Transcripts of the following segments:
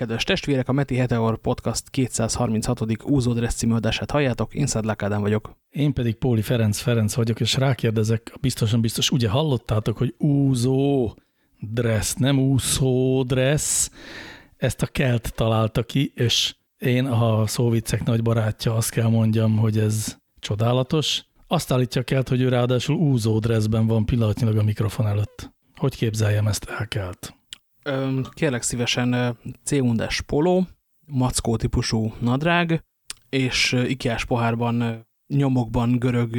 kedves testvérek, a Meti Heteor Podcast 236. Úzódressz című adását halljátok, én Szedlák Ádám vagyok. Én pedig Póli Ferenc Ferenc vagyok, és rákérdezek, biztosan biztos, ugye hallottátok, hogy úzó dressz, nem úszó dressz, ezt a kelt találta ki, és én a szóvicek nagy barátja azt kell mondjam, hogy ez csodálatos. Azt állítja kelt, hogy ő ráadásul úzó dressben van pillanatnyilag a mikrofon előtt. Hogy képzeljem ezt elkelt? Kérlek szívesen C-undes poló, mackó típusú nadrág, és ikeás pohárban, nyomokban görög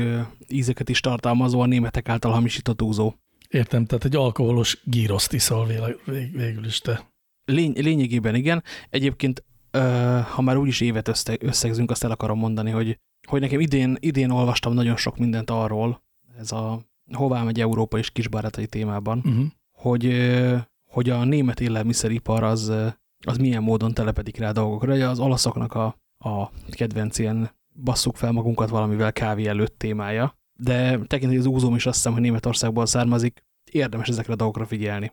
ízeket is tartalmazó a németek által hamisított úzó. Értem, tehát egy alkoholos gíroszt iszol vég, végül is te. Lény, lényegében igen. Egyébként, ha már úgyis évet összegzünk, azt el akarom mondani, hogy, hogy nekem idén, idén olvastam nagyon sok mindent arról, ez a hová megy Európa és kisbarátai témában, uh mhm. -huh. hogy hogy a német élelmiszeripar az, az milyen módon telepedik rá dolgokra. Ugye az olaszoknak a, a kedvenc ilyen basszuk fel magunkat valamivel kávé előtt témája, de tekintve az úzóm is azt hiszem, hogy Németországból származik, érdemes ezekre a dolgokra figyelni.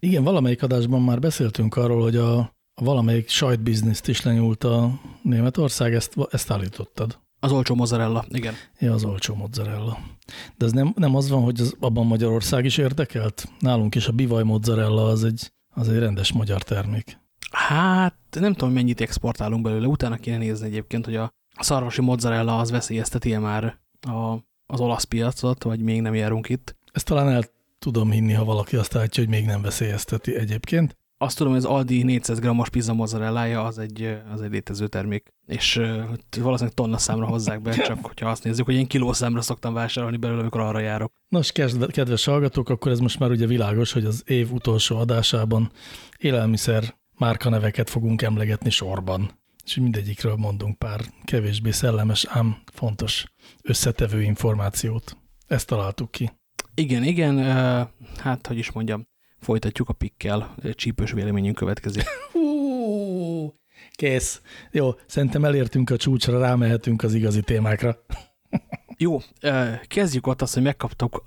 Igen, valamelyik adásban már beszéltünk arról, hogy a, a valamelyik sajtbizniszt is lenyúlt a Németország, ezt, ezt állítottad. Az olcsó mozzarella, igen. Ja, az olcsó mozzarella. De ez nem, nem az van, hogy az, abban Magyarország is érdekelt? Nálunk is a bivaj mozzarella az egy, az egy rendes magyar termék. Hát nem tudom, mennyit exportálunk belőle. Utána kéne nézni egyébként, hogy a, szarvasi mozzarella az veszélyezteti -e már a, az olasz piacot, vagy még nem járunk itt. Ezt talán el tudom hinni, ha valaki azt állítja, hogy még nem veszélyezteti egyébként. Azt tudom, hogy az Aldi 400 g-os pizza mozzarellája az egy, az egy létező termék, és valószínűleg tonna számra hozzák be, csak hogyha azt nézzük, hogy én kilószámra szoktam vásárolni belőle, amikor arra járok. Nos, kedves hallgatók, akkor ez most már ugye világos, hogy az év utolsó adásában élelmiszer márkaneveket fogunk emlegetni sorban. És mindegyikről mondunk pár kevésbé szellemes, ám fontos összetevő információt. Ezt találtuk ki. Igen, igen, hát, hogy is mondjam, Folytatjuk a pikkel, csípős véleményünk következik. Hú, kész. Jó, szerintem elértünk a csúcsra, rámehetünk az igazi témákra. Jó, kezdjük ott azt, hogy megkaptuk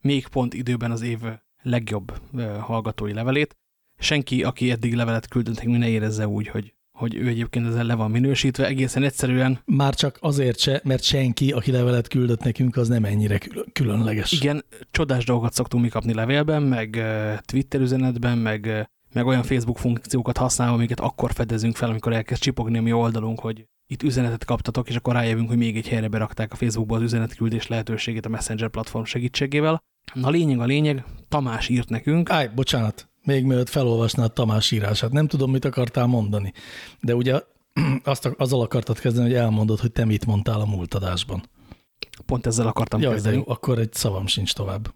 még pont időben az év legjobb hallgatói levelét. Senki, aki eddig levelet küldött, ne érezze úgy, hogy hogy ő egyébként ezzel le van minősítve, egészen egyszerűen. Már csak azért se, mert senki, aki levelet küldött nekünk, az nem ennyire különleges. Igen, csodás dolgokat szoktunk mi kapni levélben, meg Twitter üzenetben, meg, meg olyan Facebook funkciókat használva, amiket akkor fedezünk fel, amikor elkezd csipogni a mi oldalunk, hogy itt üzenetet kaptatok, és akkor rájövünk, hogy még egy helyre berakták a Facebookba az üzenetküldés lehetőségét a Messenger platform segítségével. Na lényeg a lényeg, Tamás írt nekünk. Áj, bocsánat, még mielőtt felolvasnád Tamás írását. Nem tudom, mit akartál mondani, de ugye azt, azzal akartad kezdeni, hogy elmondod, hogy te mit mondtál a múlt adásban. Pont ezzel akartam Jaj, kezdeni. jó, akkor egy szavam sincs tovább.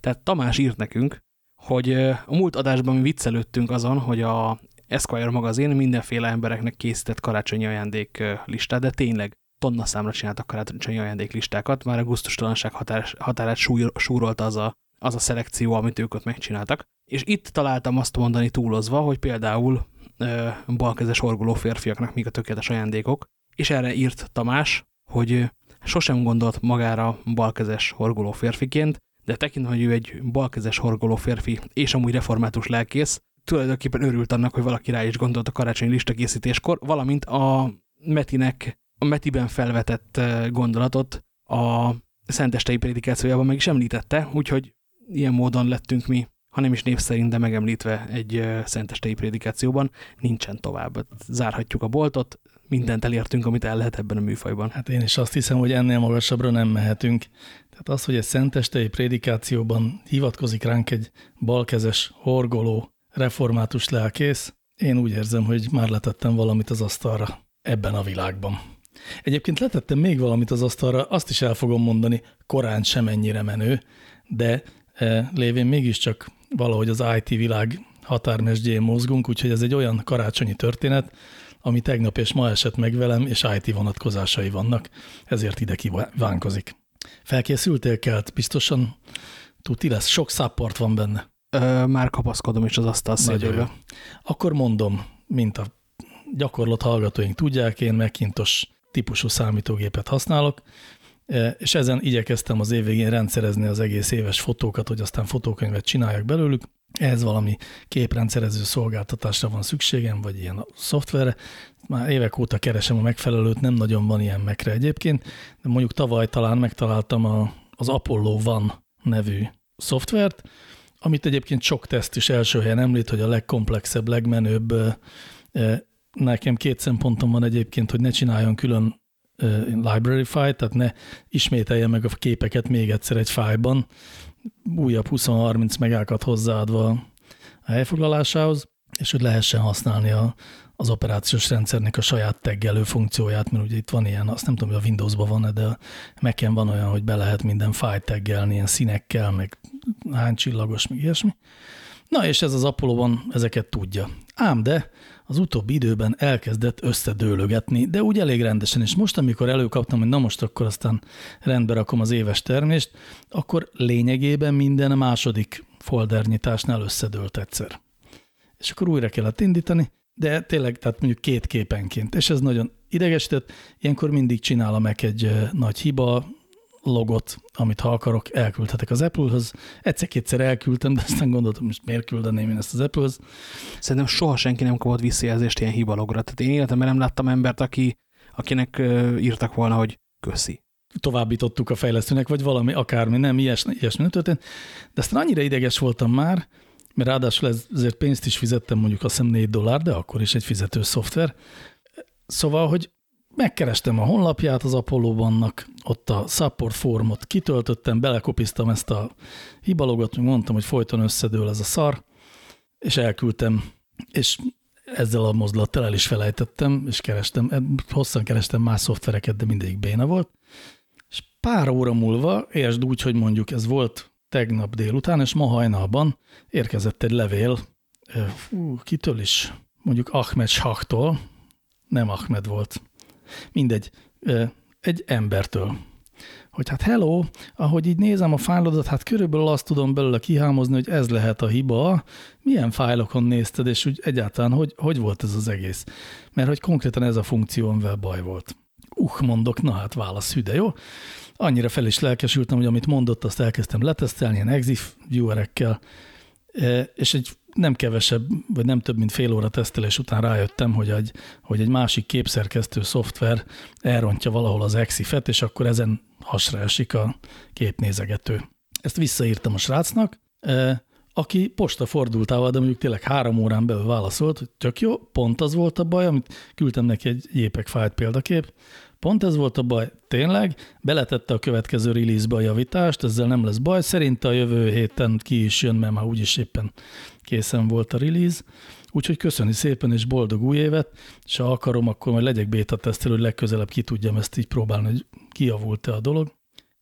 Tehát Tamás írt nekünk, hogy a múlt adásban mi viccelődtünk azon, hogy a Esquire magazin mindenféle embereknek készített karácsonyi ajándék listát, de tényleg tonna számra csináltak karácsonyi ajándéklistákat, már a gusztustalanság határ, határát súrolta az a, az a szelekció, amit ők ott megcsináltak. És itt találtam azt mondani túlozva, hogy például ö, balkezes horgoló férfiaknak még a tökéletes ajándékok, és erre írt Tamás, hogy sosem gondolt magára balkezes horgoló férfiként, de tekintve, hogy ő egy balkezes horgoló férfi, és amúgy református lelkész, tulajdonképpen örült annak, hogy valaki rá is gondolt a karácsonyi listakészítéskor, valamint a Metinek, a Metiben felvetett gondolatot a szentestei prédikációjában meg is említette, úgyhogy ilyen módon lettünk mi ha nem is név szerint, de megemlítve egy szentestei prédikációban, nincsen tovább. Zárhatjuk a boltot, mindent elértünk, amit el lehet ebben a műfajban. Hát én is azt hiszem, hogy ennél magasabbra nem mehetünk. Tehát az, hogy egy szentestei prédikációban hivatkozik ránk egy balkezes, horgoló, református lelkész, én úgy érzem, hogy már letettem valamit az asztalra ebben a világban. Egyébként letettem még valamit az asztalra, azt is el fogom mondani, korán sem ennyire menő, de lévén mégiscsak valahogy az IT világ határmesdjén mozgunk, úgyhogy ez egy olyan karácsonyi történet, ami tegnap és ma esett meg velem, és IT vonatkozásai vannak, ezért ide kívánkozik. Felkészültél kelt? Biztosan tuti lesz? Sok szápport van benne. Ö, már kapaszkodom is az asztal szégyébe. Akkor mondom, mint a gyakorlott hallgatóink tudják, én Macintosh típusú számítógépet használok, és ezen igyekeztem az év végén rendszerezni az egész éves fotókat, hogy aztán fotókönyvet csináljak belőlük. ehhez valami képrendszerező szolgáltatásra van szükségem, vagy ilyen a szoftverre. Már évek óta keresem a megfelelőt, nem nagyon van ilyen megre egyébként, de mondjuk tavaly talán megtaláltam a, az Apollo Van nevű szoftvert, amit egyébként sok teszt is első helyen említ, hogy a legkomplexebb, legmenőbb. Nekem két szempontom van egyébként, hogy ne csináljon külön library file, tehát ne ismételje meg a képeket még egyszer egy fájban, újabb 20-30 megákat hozzáadva a helyfoglalásához, és hogy lehessen használni a, az operációs rendszernek a saját teggelő funkcióját, mert ugye itt van ilyen, azt nem tudom, hogy a Windowsban van-e, de a Mac-en van olyan, hogy be lehet minden fájt teggelni, ilyen színekkel, meg hány csillagos, meg ilyesmi. Na, és ez az Apollo-ban ezeket tudja. Ám de az utóbbi időben elkezdett összedőlögetni, de úgy elég rendesen, és most, amikor előkaptam, hogy na most akkor aztán rendbe rakom az éves termést, akkor lényegében minden a második foldernyitásnál összedőlt egyszer. És akkor újra kellett indítani, de tényleg, tehát mondjuk két képenként, és ez nagyon idegesített. Ilyenkor mindig csinálom meg egy nagy hiba, logot, amit ha akarok, elküldhetek az Apple-hoz. Egyszer-kétszer elküldtem, de aztán gondoltam, most miért küldeném én ezt az Apple-hoz. Szerintem soha senki nem kapott visszajelzést ilyen hibalogra. Tehát én életemben nem láttam embert, aki, akinek írtak volna, hogy köszi. Továbbítottuk a fejlesztőnek, vagy valami, akármi, nem, ilyesmi, ilyesmi nem történt. De aztán annyira ideges voltam már, mert ráadásul ezért pénzt is fizettem, mondjuk azt hiszem 4 dollár, de akkor is egy fizető szoftver. Szóval, hogy megkerestem a honlapját az Apollo-bannak, ott a support formot kitöltöttem, belekopiztam ezt a hibalogot, mondtam, hogy folyton összedől ez a szar, és elküldtem, és ezzel a mozdulattal el is felejtettem, és kerestem, hosszan kerestem más szoftvereket, de mindegyik béna volt, és pár óra múlva, értsd úgy, hogy mondjuk ez volt tegnap délután, és ma hajnalban érkezett egy levél, fú, kitől is, mondjuk Ahmed Shahtól, nem Ahmed volt, mindegy, egy embertől. Hogy hát hello, ahogy így nézem a fájlodat, hát körülbelül azt tudom belőle kihámozni, hogy ez lehet a hiba, milyen fájlokon nézted, és úgy egyáltalán hogy, hogy volt ez az egész? Mert hogy konkrétan ez a funkció, amivel baj volt. Uh, mondok, na hát válasz hüde, jó? Annyira fel is lelkesültem, hogy amit mondott, azt elkezdtem letesztelni ilyen exif viewerekkel, és egy nem kevesebb, vagy nem több, mint fél óra tesztelés után rájöttem, hogy egy, hogy egy másik képszerkesztő szoftver elrontja valahol az exifet, és akkor ezen hasra esik a képnézegető. Ezt visszaírtam a srácnak, aki posta fordultával, de mondjuk tényleg három órán belül válaszolt, hogy tök jó, pont az volt a baj, amit küldtem neki egy JPEG fájlt példakép, Pont ez volt a baj, tényleg, beletette a következő release-be a javítást, ezzel nem lesz baj, szerinte a jövő héten ki is jön, mert már úgyis éppen készen volt a release, úgyhogy köszöni szépen, és boldog új évet, és ha akarom, akkor majd legyek beta tesztelő, hogy legközelebb ki tudjam ezt így próbálni, hogy kiavult-e a dolog.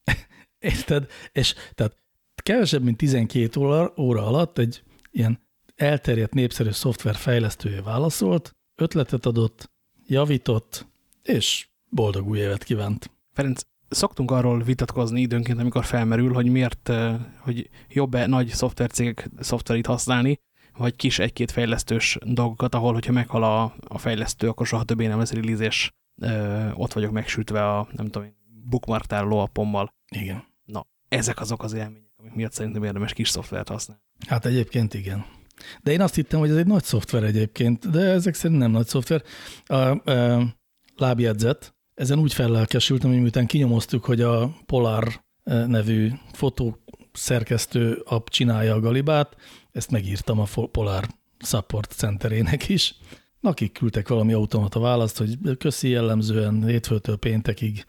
Érted? És tehát kevesebb, mint 12 óra, óra alatt egy ilyen elterjedt népszerű szoftver fejlesztője válaszolt, ötletet adott, javított, és boldog új évet kívánt. Ferenc, szoktunk arról vitatkozni időnként, amikor felmerül, hogy miért, hogy jobb-e nagy szoftvercégek szoftverét használni, vagy kis egy-két fejlesztős dolgokat, ahol, hogyha meghal a, a fejlesztő, akkor soha többé nem lesz release, ö, ott vagyok megsütve a, nem tudom én, bookmark tároló appommal. Igen. Na, ezek azok az élmények, amik miatt szerintem érdemes kis szoftvert használni. Hát egyébként igen. De én azt hittem, hogy ez egy nagy szoftver egyébként, de ezek szerint nem nagy szoftver. A, a lábjegyzet, ezen úgy fellelkesültem, hogy miután kinyomoztuk, hogy a Polar eh, nevű fotószerkesztő app csinálja a galibát, ezt megírtam a Polar Support Centerének is. Akik küldtek valami automata választ, hogy köszi jellemzően hétfőtől péntekig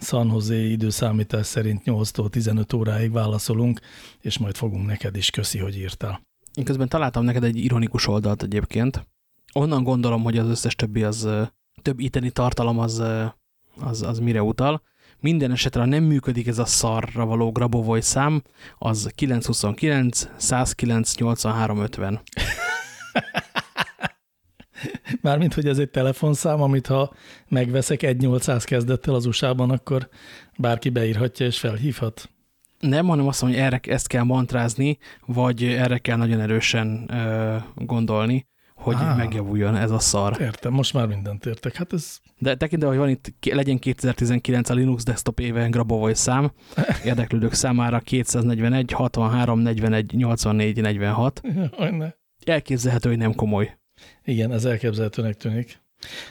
San Jose időszámítás szerint 8-tól 15 óráig válaszolunk, és majd fogunk neked is köszi, hogy írtál. Én közben találtam neked egy ironikus oldalt egyébként. Onnan gondolom, hogy az összes többi az eh, több itteni tartalom az eh, az, az mire utal. Minden esetre, ha nem működik ez a szarra való Grabovoi szám, az 929 109 83 50. Mármint, hogy ez egy telefonszám, amit ha megveszek 1-800 kezdettel az USA-ban, akkor bárki beírhatja és felhívhat. Nem, hanem azt mondom, hogy erre ezt kell mantrázni, vagy erre kell nagyon erősen ö, gondolni, hogy Á, megjavuljon ez a szar. Értem, most már mindent értek. Hát ez... De tekintve, hogy van itt, legyen 2019 a Linux desktop éve Grabovoi szám, érdeklődők számára 241, 63, 41, 84, 46. Elképzelhető, hogy nem komoly. Igen, ez elképzelhetőnek tűnik.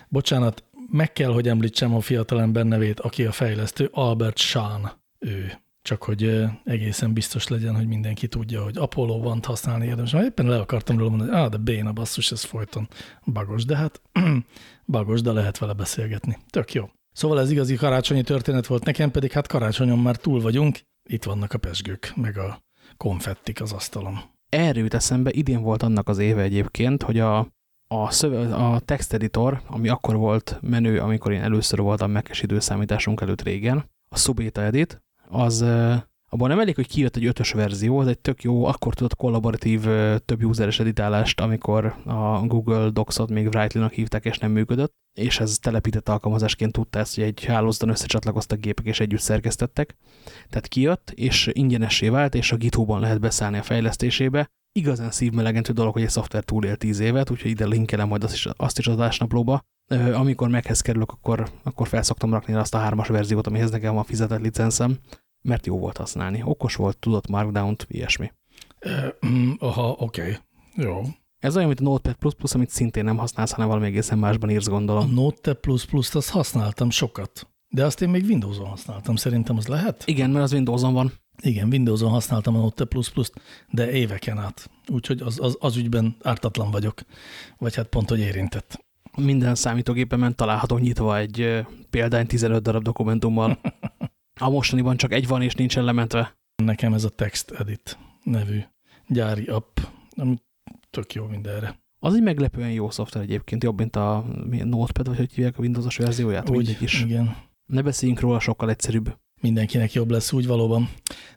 Bocsánat, meg kell, hogy említsem a fiatalember nevét, aki a fejlesztő, Albert Sean ő. Csak hogy egészen biztos legyen, hogy mindenki tudja, hogy Apollo van használni érdemes. Már éppen le akartam róla mondani, hogy ah, de béna basszus, ez folyton bagos, de hát bagos, de lehet vele beszélgetni. Tök jó. Szóval ez igazi karácsonyi történet volt nekem, pedig hát karácsonyon már túl vagyunk. Itt vannak a pesgők, meg a konfettik az asztalon. Erről jut eszembe, idén volt annak az éve egyébként, hogy a, a, szöve, a texteditor, ami akkor volt menő, amikor én először voltam mekes időszámításunk előtt régen, a Subeta Edit, az abban nem elég, hogy kijött egy ötös verzió, az egy tök jó, akkor tudott kollaboratív több useres editálást, amikor a Google Docs-ot még Writely-nak hívták, és nem működött, és ez telepített alkalmazásként tudta ezt, hogy egy hálózaton összecsatlakoztak gépek, és együtt szerkesztettek. Tehát kijött, és ingyenessé vált, és a GitHub-on lehet beszállni a fejlesztésébe. Igazán szívmelegentő dolog, hogy egy szoftver túlél tíz évet, úgyhogy ide linkelem majd azt is, azt is az adásnaplóba. Amikor meghez kerülök, akkor, akkor felszoktam rakni azt a hármas verziót, amihez nekem van fizetett licenszem, mert jó volt használni. Okos volt, tudott Markdown-t, ilyesmi. Aha, oké. Okay. Jó. Ez olyan, mint a Notepad++, amit szintén nem használsz, hanem valami egészen másban írsz, gondolom. A Notepad++-t azt használtam sokat, de azt én még Windows-on használtam. Szerintem az lehet? Igen, mert az Windows-on van. Igen, Windows-on használtam a Notepad++-t, de éveken át. Úgyhogy az, az, az ügyben ártatlan vagyok. Vagy hát pont, hogy érintett. Minden számítógépemen található nyitva egy példány 15 darab dokumentummal. A mostaniban csak egy van, és nincsen lementve. Nekem ez a Text Edit nevű gyári app, ami tök jó mindenre. Az egy meglepően jó szoftver egyébként, jobb, mint a Notepad, vagy hogy hívják a Windows-os verzióját. Úgy, is. igen. Ne beszéljünk róla, sokkal egyszerűbb. Mindenkinek jobb lesz úgy valóban.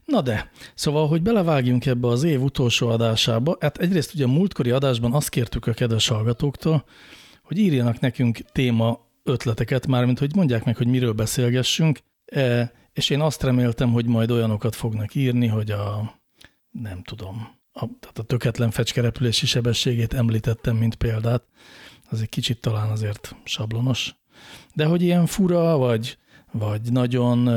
Na de, szóval, hogy belevágjunk ebbe az év utolsó adásába, hát egyrészt ugye a múltkori adásban azt kértük a kedves hallgatóktól, hogy írjanak nekünk téma ötleteket, mármint hogy mondják meg, hogy miről beszélgessünk, e, és én azt reméltem, hogy majd olyanokat fognak írni, hogy a, nem tudom, a, tehát a töketlen fecskerepülési sebességét említettem, mint példát, az egy kicsit talán azért sablonos. De hogy ilyen fura, vagy, vagy nagyon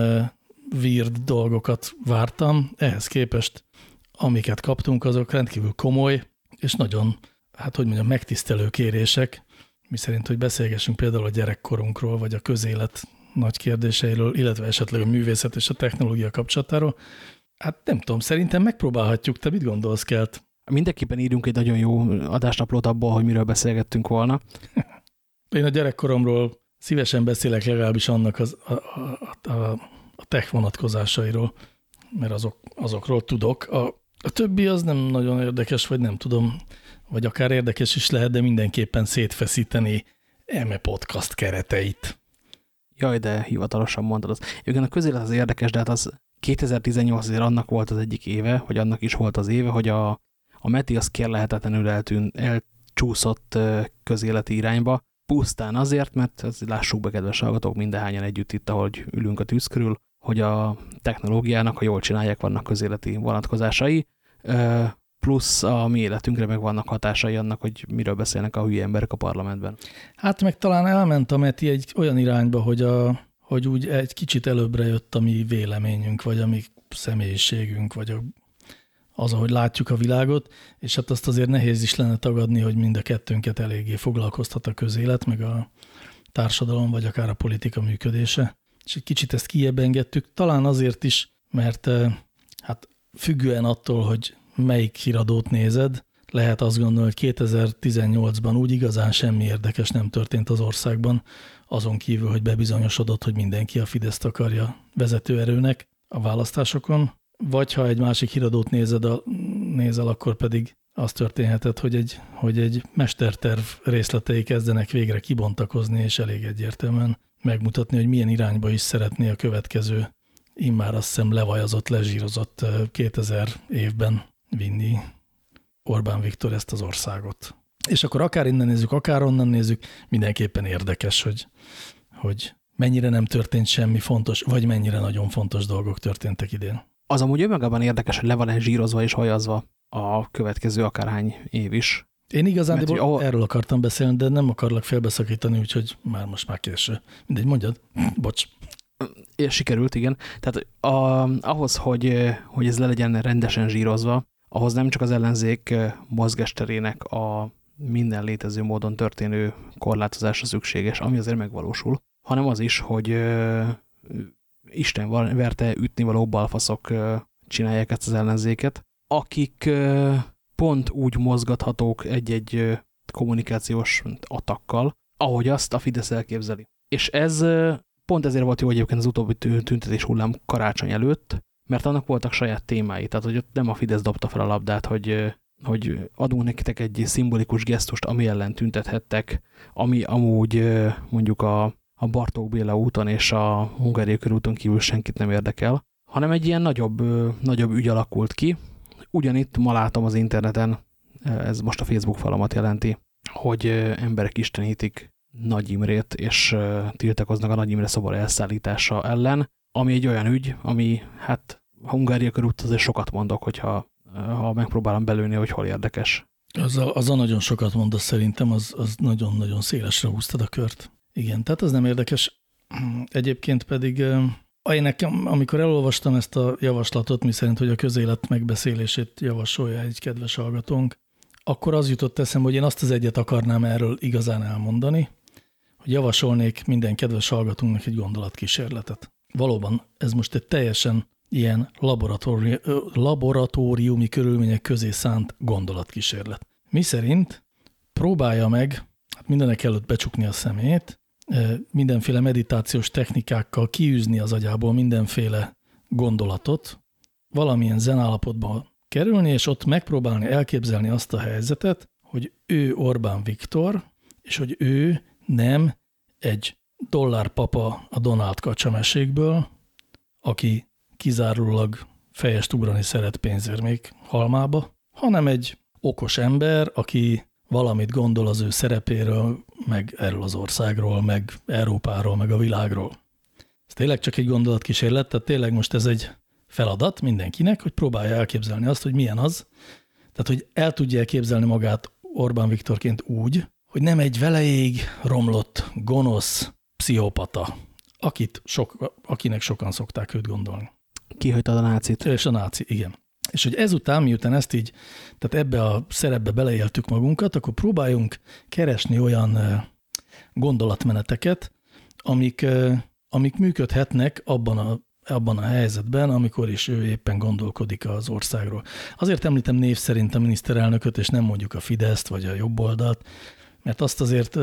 weird dolgokat vártam, ehhez képest amiket kaptunk, azok rendkívül komoly, és nagyon, hát hogy mondjam, megtisztelő kérések, mi szerint, hogy beszélgessünk például a gyerekkorunkról, vagy a közélet nagy kérdéseiről, illetve esetleg a művészet és a technológia kapcsolatáról. Hát nem tudom, szerintem megpróbálhatjuk. Te mit gondolsz, Kelt? Mindenképpen írjunk egy nagyon jó adásnaplót abból, hogy miről beszélgettünk volna. Én a gyerekkoromról szívesen beszélek legalábbis annak az, a, a, a, a tech vonatkozásairól, mert azok, azokról tudok. A, a többi az nem nagyon érdekes, vagy nem tudom, vagy akár érdekes is lehet, de mindenképpen szétfeszíteni eme podcast kereteit. Jaj, de hivatalosan mondtad az. Igen, a közélet az érdekes, de hát az 2018 azért annak volt az egyik éve, hogy annak is volt az éve, hogy a, a Meti az kérlehetetlenül eltűn, elcsúszott közéleti irányba, pusztán azért, mert ez, lássuk be, kedves hallgatók, mindenhányan együtt itt, ahogy ülünk a tűz körül, hogy a technológiának, ha jól csinálják, vannak közéleti vonatkozásai, plusz a mi életünkre meg vannak hatásai annak, hogy miről beszélnek a hülye emberek a parlamentben. Hát meg talán elment a Meti egy olyan irányba, hogy, a, hogy úgy egy kicsit előbbre jött a mi véleményünk, vagy a mi személyiségünk, vagy a, az, ahogy látjuk a világot, és hát azt azért nehéz is lenne tagadni, hogy mind a kettőnket eléggé foglalkoztat a közélet, meg a társadalom, vagy akár a politika működése. És egy kicsit ezt kiebb talán azért is, mert hát függően attól, hogy melyik híradót nézed, lehet azt gondolni, hogy 2018-ban úgy igazán semmi érdekes nem történt az országban, azon kívül, hogy bebizonyosodott, hogy mindenki a Fideszt akarja vezetőerőnek a választásokon, vagy ha egy másik híradót nézed a, nézel, akkor pedig az történhetett, hogy egy, hogy egy mesterterv részletei kezdenek végre kibontakozni, és elég egyértelműen megmutatni, hogy milyen irányba is szeretné a következő, immár azt hiszem levajazott, lezsírozott 2000 évben vinni Orbán Viktor ezt az országot. És akkor akár innen nézzük, akár onnan nézzük, mindenképpen érdekes, hogy, hogy mennyire nem történt semmi fontos, vagy mennyire nagyon fontos dolgok történtek idén. Az amúgy önmagában érdekes, hogy le van-e zsírozva és hajazva a következő akárhány év is. Én igazán Mert, ahol... erről akartam beszélni, de nem akarlak félbeszakítani, úgyhogy már most már késő. Mindegy, mondjad. Bocs. És sikerült, igen. Tehát a, ahhoz, hogy, hogy ez le legyen rendesen zsírozva, ahhoz nem csak az ellenzék mozgásterének a minden létező módon történő korlátozása szükséges, ami azért megvalósul, hanem az is, hogy ö, Isten verte ütni való balfaszok ö, csinálják ezt az ellenzéket, akik ö, pont úgy mozgathatók egy-egy kommunikációs atakkal, ahogy azt a Fidesz elképzeli. És ez pont ezért volt jó egyébként az utóbbi tüntetés hullám karácsony előtt, mert annak voltak saját témái, tehát hogy ott nem a Fidesz dobta fel a labdát, hogy, hogy adunk nekitek egy szimbolikus gesztust, ami ellen tüntethettek, ami amúgy mondjuk a, a Bartók Béla úton és a Hungária körúton kívül senkit nem érdekel, hanem egy ilyen nagyobb, nagyobb ügy alakult ki, ugyanitt ma látom az interneten, ez most a Facebook falamat jelenti, hogy emberek istenítik Nagy Imrét, és tiltakoznak a Nagy Imre szobor elszállítása ellen, ami egy olyan ügy, ami hát Hungária körút azért sokat mondok, hogyha ha megpróbálom belőni, hogy hol érdekes. Az a, az a nagyon sokat mondasz szerintem, az nagyon-nagyon szélesre húztad a kört. Igen, tehát az nem érdekes. Egyébként pedig én nekem, amikor elolvastam ezt a javaslatot, mi szerint, hogy a közélet megbeszélését javasolja egy kedves hallgatónk, akkor az jutott eszem, hogy én azt az egyet akarnám erről igazán elmondani, hogy javasolnék minden kedves hallgatónknak egy gondolatkísérletet. Valóban ez most egy teljesen ilyen laboratóri laboratóriumi körülmények közé szánt gondolatkísérlet. Mi szerint próbálja meg hát mindenek előtt becsukni a szemét, mindenféle meditációs technikákkal kiűzni az agyából mindenféle gondolatot, valamilyen zenállapotba kerülni, és ott megpróbálni elképzelni azt a helyzetet, hogy ő Orbán Viktor, és hogy ő nem egy dollárpapa a Donald kacsamesékből, aki kizárólag fejest ugrani szeret pénzérmék halmába, hanem egy okos ember, aki valamit gondol az ő szerepéről, meg erről az országról, meg Európáról, meg a világról. Ez tényleg csak egy gondolatkísérlet, tehát tényleg most ez egy feladat mindenkinek, hogy próbálja elképzelni azt, hogy milyen az, tehát hogy el tudja elképzelni magát Orbán Viktorként úgy, hogy nem egy veleig romlott, gonosz pszichopata, akit sok, akinek sokan szokták őt gondolni. Kihagytad a nácit. És a náci, igen. És hogy ezután, miután ezt így, tehát ebbe a szerepbe beleéltük magunkat, akkor próbáljunk keresni olyan gondolatmeneteket, amik, amik működhetnek abban a, abban a helyzetben, amikor is ő éppen gondolkodik az országról. Azért említem név szerint a miniszterelnököt, és nem mondjuk a Fideszt vagy a jobboldalt, mert azt azért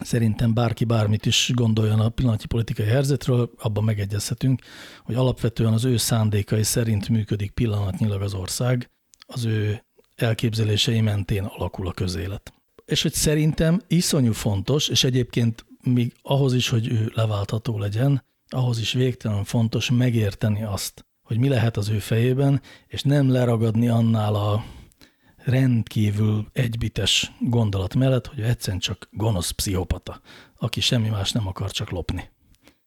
szerintem bárki bármit is gondoljon a pillanatnyi politikai helyzetről, abban megegyezhetünk, hogy alapvetően az ő szándékai szerint működik pillanatnyilag az ország, az ő elképzelései mentén alakul a közélet. És hogy szerintem iszonyú fontos, és egyébként még ahhoz is, hogy ő leváltható legyen, ahhoz is végtelen fontos megérteni azt, hogy mi lehet az ő fejében, és nem leragadni annál a rendkívül egybites gondolat mellett, hogy egyszerűen csak gonosz pszichopata, aki semmi más nem akar, csak lopni.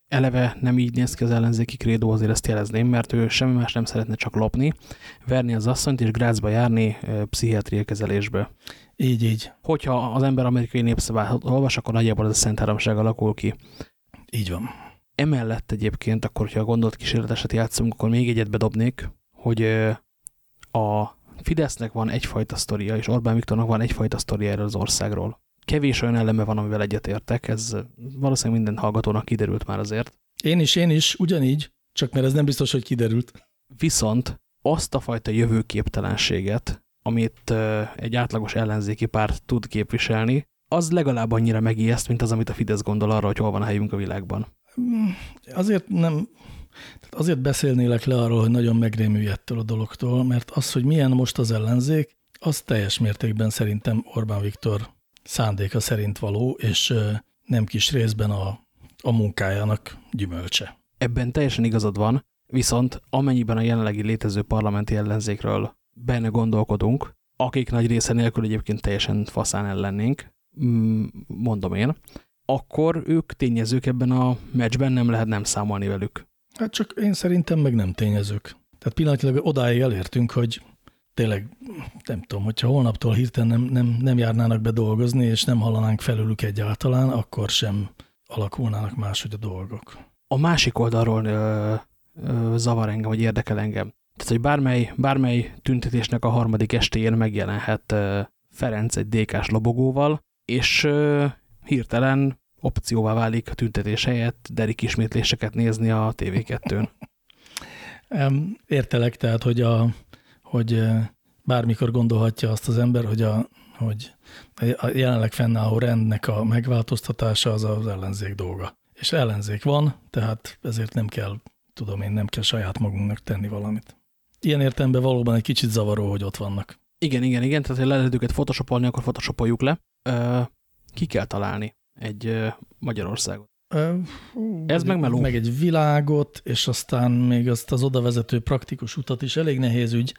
Eleve nem így néz ki az ellenzéki krédó, azért ezt jelezném, mert ő semmi más nem szeretne csak lopni, verni az asszonyt és Grácsba járni pszichiátriai kezelésbe. Így, így. Hogyha az ember amerikai népszabát olvas, akkor nagyjából ez a szent háromság alakul ki. Így van. Emellett egyébként, akkor, hogyha a gondolat kísérleteset játszunk, akkor még egyet bedobnék, hogy a Fidesznek van egyfajta sztoria, és Orbán Viktornak van egyfajta sztoria erről az országról. Kevés olyan eleme van, amivel egyetértek, ez valószínűleg minden hallgatónak kiderült már azért. Én is, én is, ugyanígy, csak mert ez nem biztos, hogy kiderült. Viszont azt a fajta jövőképtelenséget, amit egy átlagos ellenzéki párt tud képviselni, az legalább annyira megijeszt, mint az, amit a Fidesz gondol arra, hogy hol van a helyünk a világban. Azért nem, tehát azért beszélnélek le arról, hogy nagyon megrémülj ettől a dologtól, mert az, hogy milyen most az ellenzék, az teljes mértékben szerintem Orbán Viktor szándéka szerint való, és nem kis részben a, a munkájának gyümölcse. Ebben teljesen igazad van, viszont amennyiben a jelenlegi létező parlamenti ellenzékről benne gondolkodunk, akik nagy része nélkül egyébként teljesen faszán ellennénk, mm, mondom én, akkor ők tényezők ebben a meccsben nem lehet nem számolni velük. Hát csak én szerintem meg nem tényezők. Tehát pillanatilag odáig elértünk, hogy tényleg nem tudom, hogyha holnaptól hirtelen nem, nem, nem járnának be dolgozni, és nem hallanánk felülük egyáltalán, akkor sem alakulnának máshogy a dolgok. A másik oldalról ö, ö, zavar engem, vagy érdekel engem. Tehát, hogy bármely, bármely tüntetésnek a harmadik estéjén megjelenhet ö, Ferenc egy DK-s lobogóval, és ö, hirtelen opcióvá válik a tüntetés helyett derik ismétléseket nézni a TV2-n. Értelek, tehát, hogy, a, hogy bármikor gondolhatja azt az ember, hogy a, hogy a jelenleg fennálló rendnek a megváltoztatása az az ellenzék dolga. És ellenzék van, tehát ezért nem kell, tudom én, nem kell saját magunknak tenni valamit. Ilyen értelemben valóban egy kicsit zavaró, hogy ott vannak. Igen, igen, igen, tehát ha le lehet őket photoshopolni, akkor photoshopoljuk le. Ö, ki kell találni egy Magyarországot. Hú, Ez meg meló. Meg egy világot, és aztán még azt az oda vezető praktikus utat is elég nehéz ügy,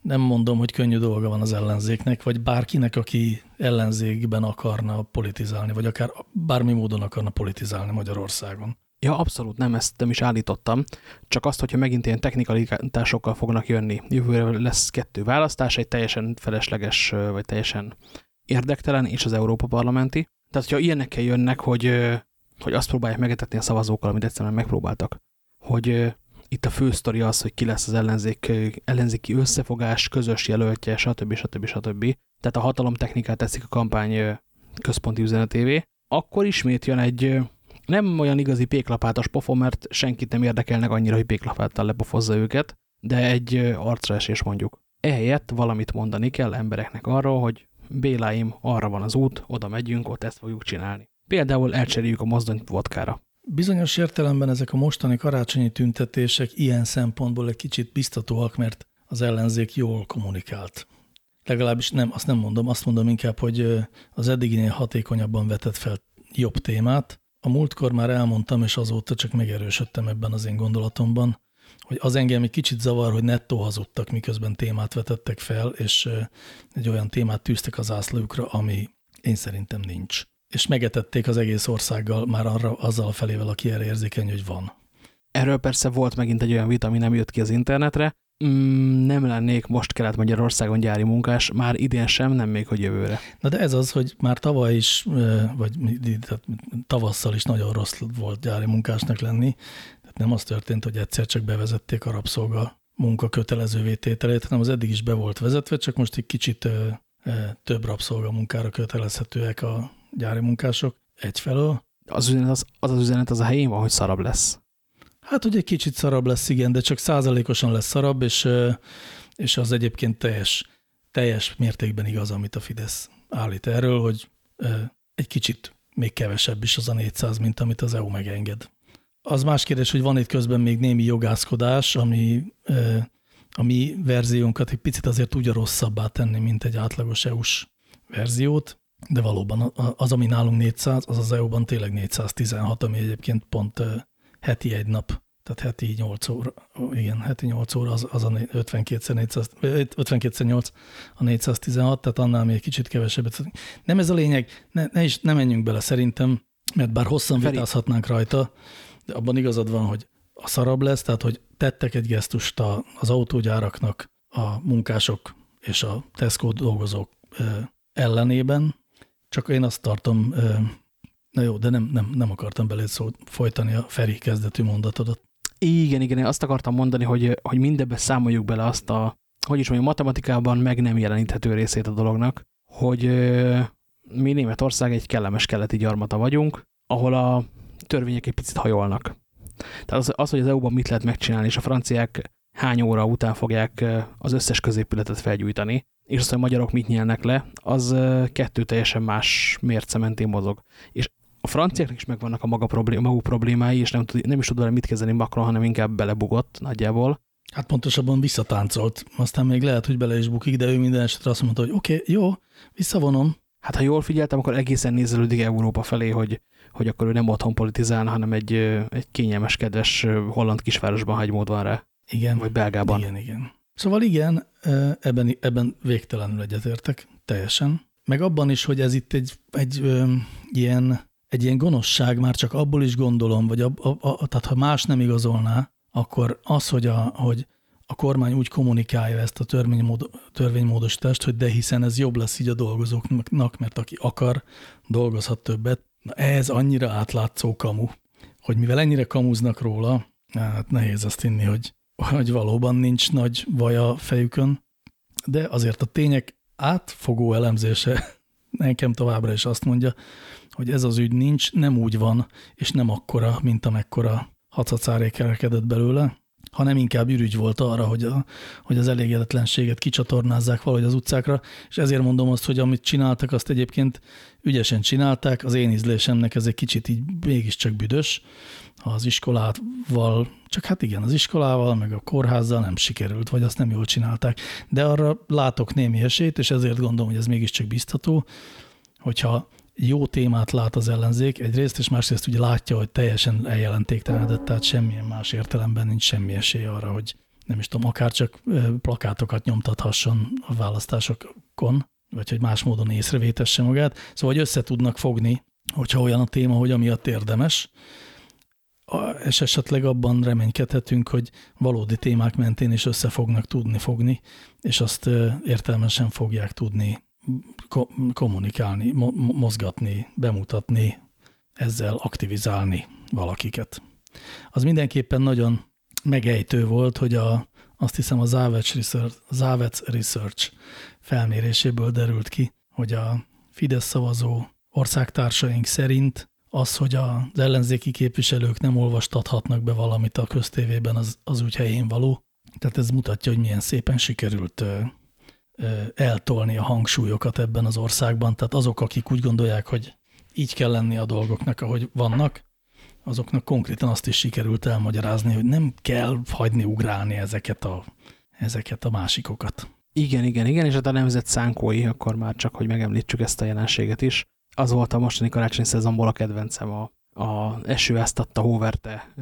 nem mondom, hogy könnyű dolga van az ellenzéknek, vagy bárkinek, aki ellenzékben akarna politizálni, vagy akár bármi módon akarna politizálni Magyarországon. Ja, abszolút nem, ezt nem is állítottam. Csak azt, hogyha megint ilyen technikalitásokkal fognak jönni. Jövőre lesz kettő választás, egy teljesen felesleges, vagy teljesen érdektelen, és az Európa Parlamenti. Tehát, hogyha ilyenekkel jönnek, hogy, hogy azt próbálják megetetni a szavazókkal, amit egyszerűen megpróbáltak, hogy itt a fő sztori az, hogy ki lesz az ellenzék, ellenzéki összefogás, közös jelöltje, stb. stb. stb. Tehát a hatalomtechnikát teszik a kampány központi üzenetévé. Akkor ismét jön egy nem olyan igazi péklapátos pofon, mert senkit nem érdekelnek annyira, hogy péklapáttal lepofozza őket, de egy arcraesés mondjuk. Ehelyett valamit mondani kell embereknek arról, hogy Béláim, arra van az út, oda megyünk, ott ezt fogjuk csinálni. Például elcseréljük a mozdonyt vodkára. Bizonyos értelemben ezek a mostani karácsonyi tüntetések ilyen szempontból egy kicsit biztatóak, mert az ellenzék jól kommunikált. Legalábbis nem, azt nem mondom, azt mondom inkább, hogy az eddiginél hatékonyabban vetett fel jobb témát. A múltkor már elmondtam, és azóta csak megerősödtem ebben az én gondolatomban, hogy az engem egy kicsit zavar, hogy nettó hazudtak, miközben témát vetettek fel, és egy olyan témát tűztek az ászlójukra, ami én szerintem nincs és megetették az egész országgal már arra, azzal a felével, aki erre érzékeny, hogy van. Erről persze volt megint egy olyan vita, ami nem jött ki az internetre. Mm, nem lennék most Kelet-Magyarországon gyári munkás, már idén sem, nem még, hogy jövőre. Na de ez az, hogy már tavaly is, vagy tavasszal is nagyon rossz volt gyári munkásnak lenni. Tehát nem az történt, hogy egyszer csak bevezették a rabszolga munka kötelezővé tételét, hanem az eddig is be volt vezetve, csak most egy kicsit több rabszolgamunkára kötelezhetőek a gyári munkások egyfelől. Az, üzenet, az, az az üzenet az a helyén van, hogy szarabb lesz. Hát, hogy egy kicsit szarabb lesz, igen, de csak százalékosan lesz szarabb, és, és az egyébként teljes, teljes mértékben igaz, amit a Fidesz állít erről, hogy egy kicsit még kevesebb is az a 400, mint amit az EU megenged. Az más kérdés, hogy van itt közben még némi jogászkodás, ami a mi verziónkat egy picit azért úgy rosszabbá tenni, mint egy átlagos EU-s verziót, de valóban az, ami nálunk 400, az az EU-ban tényleg 416, ami egyébként pont heti egy nap, tehát heti 8 óra, igen, heti 8 óra az, az a 52 400, 52 8 a 416, tehát annál még kicsit kevesebbet. Nem ez a lényeg, ne, ne is ne menjünk bele szerintem, mert bár hosszan Feri. vitázhatnánk rajta, abban igazad van, hogy a szarabb lesz, tehát hogy tettek egy gesztust az autógyáraknak a munkások és a Tesco dolgozók ellenében, csak én azt tartom, na jó, de nem, nem, nem akartam belé szó, folytani a Feri kezdetű mondatodat. Igen, igen, én azt akartam mondani, hogy, hogy mindebbe számoljuk bele azt a, hogy is mondjam, matematikában meg nem jeleníthető részét a dolognak, hogy mi Németország egy kellemes keleti gyarmata vagyunk, ahol a törvények egy picit hajolnak. Tehát az, az hogy az EU-ban mit lehet megcsinálni, és a franciák hány óra után fogják az összes középületet felgyújtani, és azt, hogy magyarok mit nyelnek le, az kettő teljesen más mérce mentén mozog. És a franciáknak is megvannak a maga problém, maguk problémái, és nem, tud, nem is tud vele mit kezdeni Macron, hanem inkább belebugott nagyjából. Hát pontosabban visszatáncolt. Aztán még lehet, hogy bele is bukik, de ő minden esetre azt mondta, hogy oké, okay, jó, visszavonom. Hát ha jól figyeltem, akkor egészen nézelődik Európa felé, hogy, hogy akkor ő nem otthon politizál, hanem egy, egy kényelmes, kedves holland kisvárosban hagymód van rá. Igen. Vagy Belgában. Igen, igen. Szóval igen, ebben, ebben végtelenül egyetértek, teljesen. Meg abban is, hogy ez itt egy, egy ö, ilyen, egy ilyen gonoszság, már csak abból is gondolom, vagy ab, a, a, tehát ha más nem igazolná, akkor az, hogy, a, hogy a kormány úgy kommunikálja ezt a törvénymód, törvénymódosítást, hogy de hiszen ez jobb lesz így a dolgozóknak, mert aki akar, dolgozhat többet. Na ez annyira átlátszó kamu, hogy mivel ennyire kamuznak róla, hát nehéz azt hinni, hogy, hogy valóban nincs nagy vaj a fejükön, de azért a tények átfogó elemzése nekem továbbra is azt mondja, hogy ez az ügy nincs, nem úgy van, és nem akkora, mint amekkora hacacáré kerekedett belőle, hanem inkább ürügy volt arra, hogy, a, hogy az elégedetlenséget kicsatornázzák valahogy az utcákra, és ezért mondom azt, hogy amit csináltak, azt egyébként ügyesen csinálták, az én ízlésemnek ez egy kicsit így mégiscsak büdös, az iskolával, csak hát igen, az iskolával, meg a kórházzal nem sikerült, vagy azt nem jól csinálták. De arra látok némi esélyt, és ezért gondolom, hogy ez mégiscsak biztató, hogyha jó témát lát az ellenzék egyrészt, és másrészt ugye látja, hogy teljesen eljelentéktelenedett, tehát semmilyen más értelemben nincs semmi esély arra, hogy nem is tudom, akár csak plakátokat nyomtathasson a választásokon, vagy hogy más módon észrevétesse magát. Szóval, hogy össze tudnak fogni, hogyha olyan a téma, hogy amiatt érdemes, és esetleg abban reménykedhetünk, hogy valódi témák mentén is össze fognak tudni fogni, és azt értelmesen fogják tudni kommunikálni, mozgatni, bemutatni, ezzel aktivizálni valakiket. Az mindenképpen nagyon megejtő volt, hogy a, azt hiszem a Závec Research, Research felméréséből derült ki, hogy a Fidesz szavazó országtársaink szerint az, hogy az ellenzéki képviselők nem olvastathatnak be valamit a köztévében, az, az úgy helyén való. Tehát ez mutatja, hogy milyen szépen sikerült eltolni a hangsúlyokat ebben az országban. Tehát azok, akik úgy gondolják, hogy így kell lenni a dolgoknak, ahogy vannak, azoknak konkrétan azt is sikerült elmagyarázni, hogy nem kell hagyni ugrálni ezeket a, ezeket a másikokat. Igen, igen, igen, és hát a nemzet szánkói, akkor már csak, hogy megemlítsük ezt a jelenséget is. Az volt a mostani karácsonyi szezonból a kedvencem, a, a eső ezt adta hóverte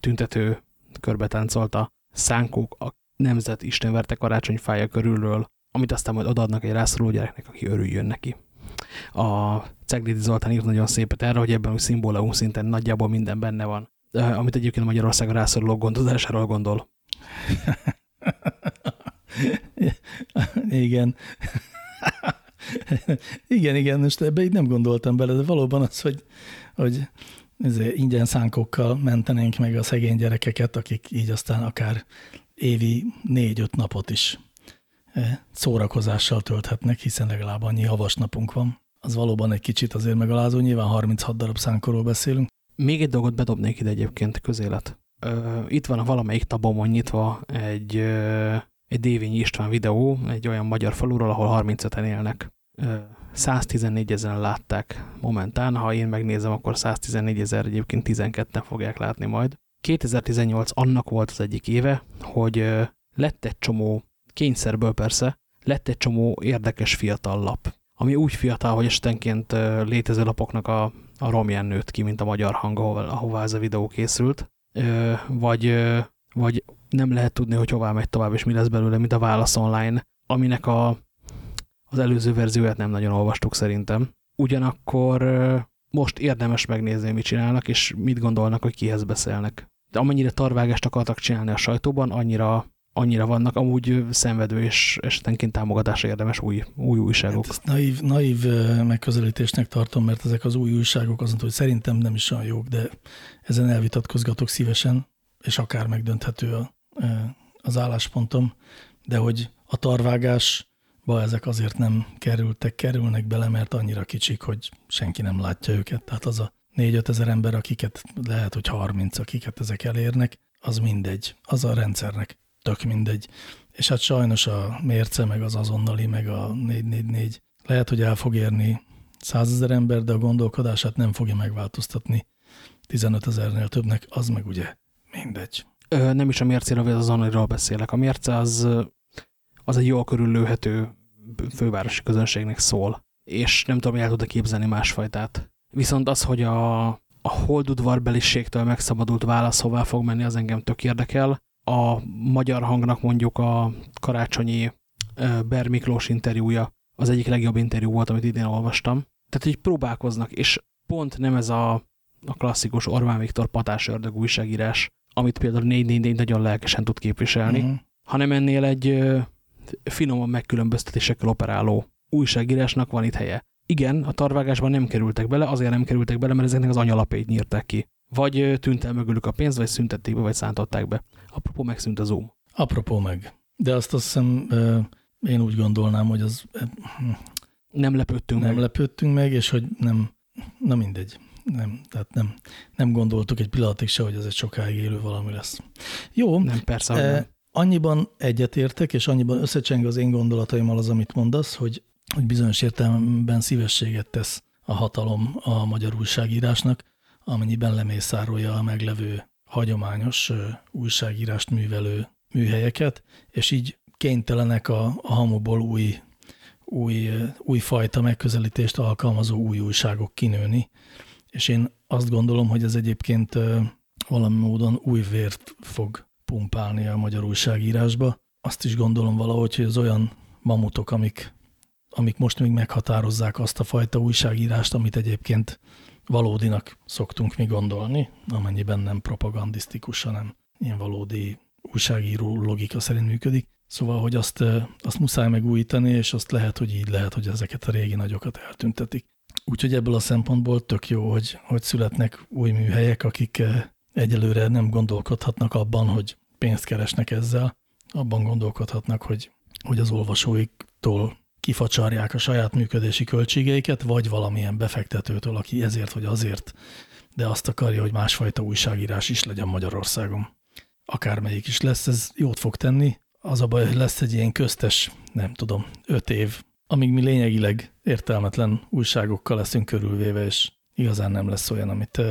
tüntető körbe táncolta szánkók a nemzet istenverte karácsonyfája körülről amit aztán majd odaadnak egy rászoruló gyereknek, aki örüljön neki. A Ceglidi Zoltán írt nagyon szépet erre, hogy ebben a szimbólum szinten nagyjából minden benne van, amit egyébként Magyarország a rászorulók gondozásáról gondol. igen. igen, igen, most ebbe így nem gondoltam bele, de valóban az, hogy, hogy ingyen szánkokkal mentenénk meg a szegény gyerekeket, akik így aztán akár évi négy-öt napot is szórakozással tölthetnek, hiszen legalább annyi havas napunk van. Az valóban egy kicsit azért megalázó, nyilván 36 darab szánkorról beszélünk. Még egy dolgot bedobnék ide egyébként közélet. Itt van a valamelyik tabomon nyitva egy, egy Dévényi István videó, egy olyan magyar faluról, ahol 35-en élnek. 114 ezeren látták momentán, ha én megnézem, akkor 114 ezer egyébként 12-en fogják látni majd. 2018 annak volt az egyik éve, hogy lett egy csomó kényszerből persze, lett egy csomó érdekes fiatal lap, ami úgy fiatal, hogy estenként létező lapoknak a, a romján nőtt ki, mint a magyar hang, ahová, ez a videó készült, vagy, vagy nem lehet tudni, hogy hová megy tovább, és mi lesz belőle, mint a Válasz Online, aminek a, az előző verzióját nem nagyon olvastuk szerintem. Ugyanakkor most érdemes megnézni, mit csinálnak, és mit gondolnak, hogy kihez beszélnek. De amennyire tarvágást akartak csinálni a sajtóban, annyira annyira vannak amúgy szenvedő és esetenként támogatásra érdemes új, új újságok. Hát naív, naív megközelítésnek tartom, mert ezek az új újságok azon, hogy szerintem nem is olyan jók, de ezen elvitatkozgatok szívesen, és akár megdönthető a, az álláspontom, de hogy a tarvágásba ezek azért nem kerültek, kerülnek bele, mert annyira kicsik, hogy senki nem látja őket. Tehát az a 4-5 ezer ember, akiket lehet, hogy 30, akiket ezek elérnek, az mindegy, az a rendszernek tök mindegy. És hát sajnos a mérce, meg az azonnali, meg a 444 lehet, hogy el fog érni százezer ember, de a gondolkodását nem fogja megváltoztatni 15 ezernél többnek, az meg ugye mindegy. Ö, nem is a mércéről, vagy az azonnaliról beszélek. A mérce az, az egy jól körüllőhető fővárosi közönségnek szól, és nem tudom, hogy el tudok képzelni másfajtát. Viszont az, hogy a, a holdudvarbeliségtől megszabadult válasz hová fog menni, az engem tök érdekel a magyar hangnak mondjuk a karácsonyi Ber Miklós interjúja az egyik legjobb interjú volt, amit idén olvastam. Tehát így próbálkoznak, és pont nem ez a, a klasszikus Orbán Viktor patás ördög újságírás, amit például 444 nagyon lelkesen tud képviselni, uh mhm. -huh. hanem ennél egy finoman megkülönböztetésekkel operáló újságírásnak van itt helye. Igen, a tarvágásban nem kerültek bele, azért nem kerültek bele, mert ezeknek az anyalapét nyírták ki. Vagy tűnt el mögülük a pénz, vagy szüntették be, vagy szántották be. Apropó megszűnt a Zoom. Apropó meg. De azt azt hiszem, én úgy gondolnám, hogy az... Nem lepődtünk nem meg. Nem lepődtünk meg, és hogy nem, na mindegy. Nem, tehát nem, nem gondoltuk egy pillanatig se, hogy ez egy sokáig élő valami lesz. Jó. Nem, persze, eh, nem. Annyiban egyetértek, és annyiban összecseng az én gondolataimmal az, amit mondasz, hogy, hogy bizonyos értelemben szívességet tesz a hatalom a magyar újságírásnak, amennyiben lemészárolja a meglevő hagyományos újságírást művelő műhelyeket, és így kénytelenek a, a hamuból új, új, új fajta megközelítést alkalmazó új újságok kinőni. És én azt gondolom, hogy ez egyébként valami módon új vért fog pumpálni a magyar újságírásba. Azt is gondolom valahogy, hogy az olyan mamutok, amik, amik most még meghatározzák azt a fajta újságírást, amit egyébként valódinak szoktunk mi gondolni, amennyiben nem propagandisztikus, hanem ilyen valódi újságíró logika szerint működik. Szóval, hogy azt, azt muszáj megújítani, és azt lehet, hogy így lehet, hogy ezeket a régi nagyokat eltüntetik. Úgyhogy ebből a szempontból tök jó, hogy, hogy születnek új műhelyek, akik egyelőre nem gondolkodhatnak abban, hogy pénzt keresnek ezzel, abban gondolkodhatnak, hogy, hogy az olvasóiktól kifacsarják a saját működési költségeiket, vagy valamilyen befektetőtől, aki ezért vagy azért, de azt akarja, hogy másfajta újságírás is legyen Magyarországon. Akármelyik is lesz, ez jót fog tenni. Az a baj, hogy lesz egy ilyen köztes, nem tudom, öt év, amíg mi lényegileg értelmetlen újságokkal leszünk körülvéve, és igazán nem lesz olyan, amit,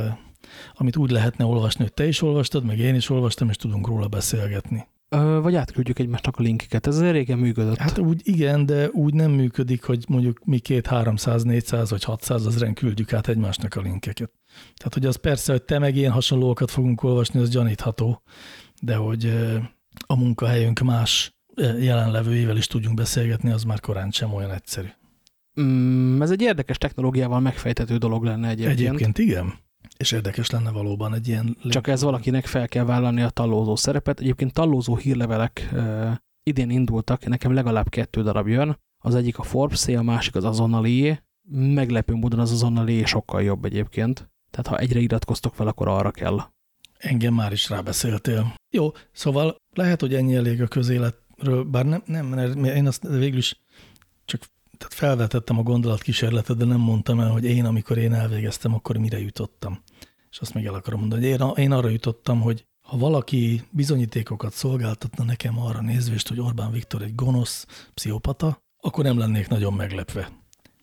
amit úgy lehetne olvasni, hogy te is olvastad, meg én is olvastam, és tudunk róla beszélgetni. Ö, vagy átküldjük egymásnak a linkeket. Ez régen működött. Hát úgy igen, de úgy nem működik, hogy mondjuk mi két 300, 400 vagy 600 azren küldjük át egymásnak a linkeket. Tehát, hogy az persze, hogy te meg én hasonlókat fogunk olvasni, az gyanítható, de hogy a munkahelyünk más jelenlevőivel is tudjunk beszélgetni, az már korán sem olyan egyszerű. Mm, ez egy érdekes technológiával megfejtető dolog lenne egyébként. Egyébként igen. És érdekes lenne valóban egy ilyen... Csak ez valakinek fel kell vállalni a tallózó szerepet. Egyébként tallózó hírlevelek uh, idén indultak, nekem legalább kettő darab jön. Az egyik a forbes a másik az azonnali Meglepő módon az azonnali sokkal jobb egyébként. Tehát ha egyre iratkoztok fel, akkor arra kell. Engem már is rábeszéltél. Jó, szóval lehet, hogy ennyi elég a közéletről, bár nem, nem mert én azt végül is csak tehát felvetettem a gondolatkísérletet, de nem mondtam el, hogy én, amikor én elvégeztem, akkor mire jutottam. És azt még el akarom mondani, hogy én, én arra jutottam, hogy ha valaki bizonyítékokat szolgáltatna nekem arra nézvést, hogy Orbán Viktor egy gonosz pszichopata, akkor nem lennék nagyon meglepve.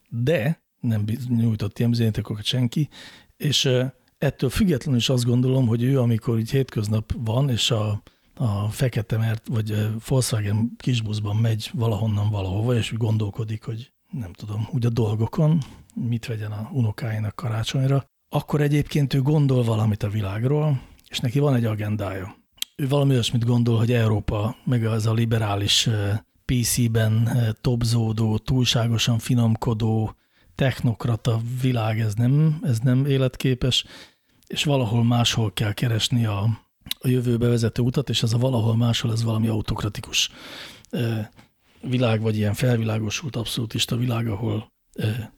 De nem nyújtott ilyen bizonyítékokat senki, és ettől függetlenül is azt gondolom, hogy ő, amikor így hétköznap van, és a, a fekete mert, vagy Volkswagen kisbuszban megy valahonnan valahova, és úgy gondolkodik, hogy nem tudom, úgy a dolgokon, mit vegyen a unokáinak karácsonyra, akkor egyébként ő gondol valamit a világról, és neki van egy agendája. Ő valami olyasmit gondol, hogy Európa, meg az a liberális PC-ben topzódó, túlságosan finomkodó, technokrata világ, ez nem, ez nem életképes, és valahol máshol kell keresni a, a jövőbe vezető utat, és ez a valahol máshol ez valami autokratikus világ, vagy ilyen felvilágosult abszolútista világ, ahol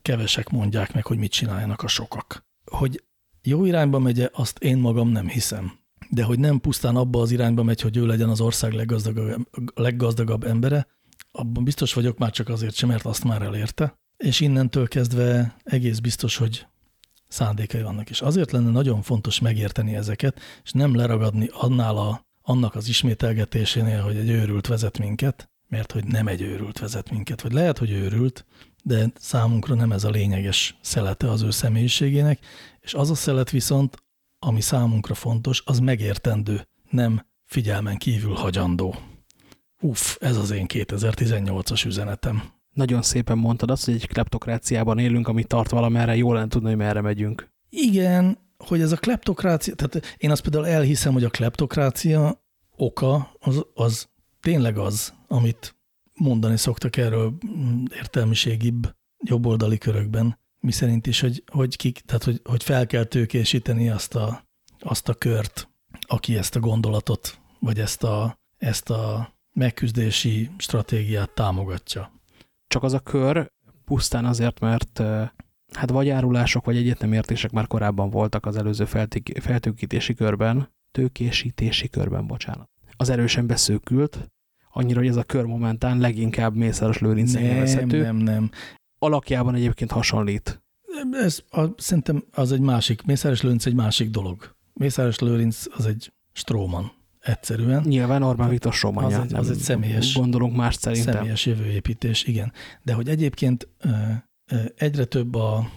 kevesek mondják meg, hogy mit csináljanak a sokak. Hogy jó irányba megy azt én magam nem hiszem. De hogy nem pusztán abba az irányba megy, hogy ő legyen az ország leggazdagabb, leggazdagabb embere, abban biztos vagyok már csak azért sem, mert azt már elérte. És innentől kezdve egész biztos, hogy szándékai vannak. És azért lenne nagyon fontos megérteni ezeket, és nem leragadni annál a, annak az ismételgetésénél, hogy egy őrült vezet minket, mert hogy nem egy őrült vezet minket, vagy lehet, hogy őrült, de számunkra nem ez a lényeges szelete az ő személyiségének, és az a szelet viszont, ami számunkra fontos, az megértendő, nem figyelmen kívül hagyandó. Uff, ez az én 2018-as üzenetem. Nagyon szépen mondtad azt, hogy egy kleptokráciában élünk, ami tart valamerre, jól lenne tudni, hogy merre megyünk. Igen, hogy ez a kleptokrácia, tehát én azt például elhiszem, hogy a kleptokrácia oka az, az tényleg az, amit mondani szoktak erről értelmiségibb jobboldali körökben, mi szerint is, hogy, hogy, kik, tehát hogy, hogy fel kell tőkésíteni azt a, azt a kört, aki ezt a gondolatot, vagy ezt a, ezt a megküzdési stratégiát támogatja. Csak az a kör pusztán azért, mert hát vagy árulások, vagy egyetemértések már korábban voltak az előző feltőkítési körben, tőkésítési körben, bocsánat. Az erősen beszőkült, annyira, hogy ez a kör momentán leginkább Mészáros Lőrinc Nem, nem, nem. Alakjában egyébként hasonlít. Ez a, szerintem az egy másik, Mészáros Lőrinc egy másik dolog. Mészáros Lőrinc az egy stróman egyszerűen. Nyilván Orbán Viktor Somanya. Az egy, az egy személyes, gondolunk más szerintem. Személyes jövőépítés, igen. De hogy egyébként egyre több, a,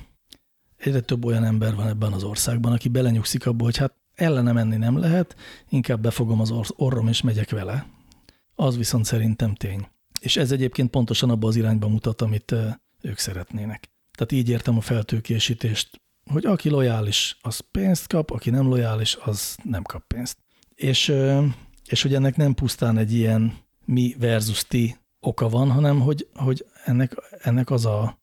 egyre több olyan ember van ebben az országban, aki belenyugszik abba, hogy hát ellene menni nem lehet, inkább befogom az orrom és megyek vele. Az viszont szerintem tény. És ez egyébként pontosan abba az irányba mutat, amit ők szeretnének. Tehát így értem a feltőkésítést, hogy aki lojális, az pénzt kap, aki nem lojális, az nem kap pénzt. És, és hogy ennek nem pusztán egy ilyen mi versus ti oka van, hanem hogy, hogy ennek, ennek az, a,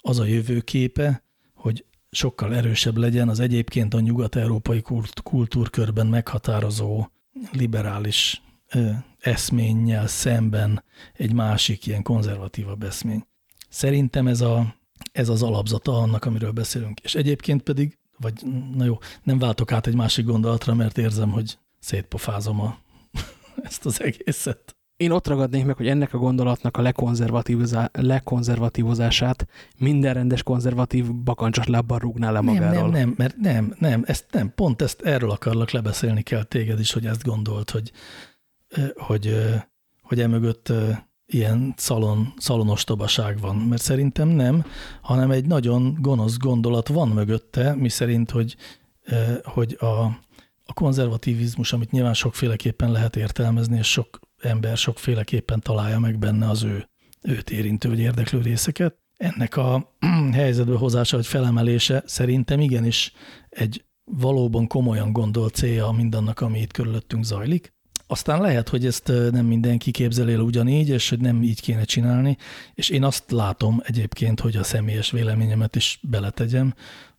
az a jövőképe, hogy sokkal erősebb legyen az egyébként a nyugat-európai kult, kultúrkörben meghatározó liberális eszménnyel szemben egy másik ilyen konzervatívabb eszmény. Szerintem ez, a, ez az alapzata annak, amiről beszélünk. És egyébként pedig, vagy na jó, nem váltok át egy másik gondolatra, mert érzem, hogy szétpofázom a, ezt az egészet. Én ott ragadnék meg, hogy ennek a gondolatnak a lekonzervatívozását minden rendes konzervatív bakancsos lábbal rúgná le magáról. Nem, nem, nem, mert nem, nem, ezt nem, pont ezt erről akarlak lebeszélni kell téged is, hogy ezt gondolt, hogy, hogy, hogy emögött ilyen szalon, szalonostobaság van, mert szerintem nem, hanem egy nagyon gonosz gondolat van mögötte, mi szerint, hogy, hogy a, a konzervativizmus, amit nyilván sokféleképpen lehet értelmezni, és sok ember sokféleképpen találja meg benne az ő, őt érintő vagy érdeklő részeket. Ennek a helyzetbe hozása vagy felemelése szerintem igenis egy valóban komolyan gondolt célja mindannak, ami itt körülöttünk zajlik. Aztán lehet, hogy ezt nem mindenki képzel el ugyanígy, és hogy nem így kéne csinálni, és én azt látom egyébként, hogy a személyes véleményemet is beletegyem,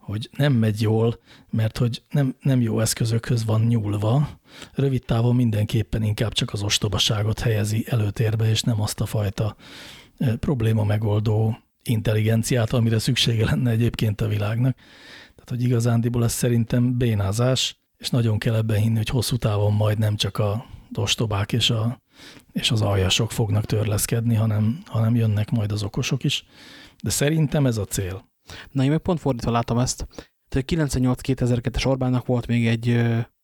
hogy nem megy jól, mert hogy nem, nem jó eszközökhöz van nyúlva, rövid távon mindenképpen inkább csak az ostobaságot helyezi előtérbe, és nem azt a fajta probléma megoldó intelligenciát, amire szüksége lenne egyébként a világnak. Tehát, hogy igazándiból ez szerintem bénázás, és nagyon kell ebben hinni, hogy hosszú távon majd nem csak a ostobák és, a, és az aljasok fognak törleszkedni, hanem, hanem jönnek majd az okosok is. De szerintem ez a cél. Na, én meg pont fordítva látom ezt. Tehát 98-2002-es Orbánnak volt még egy,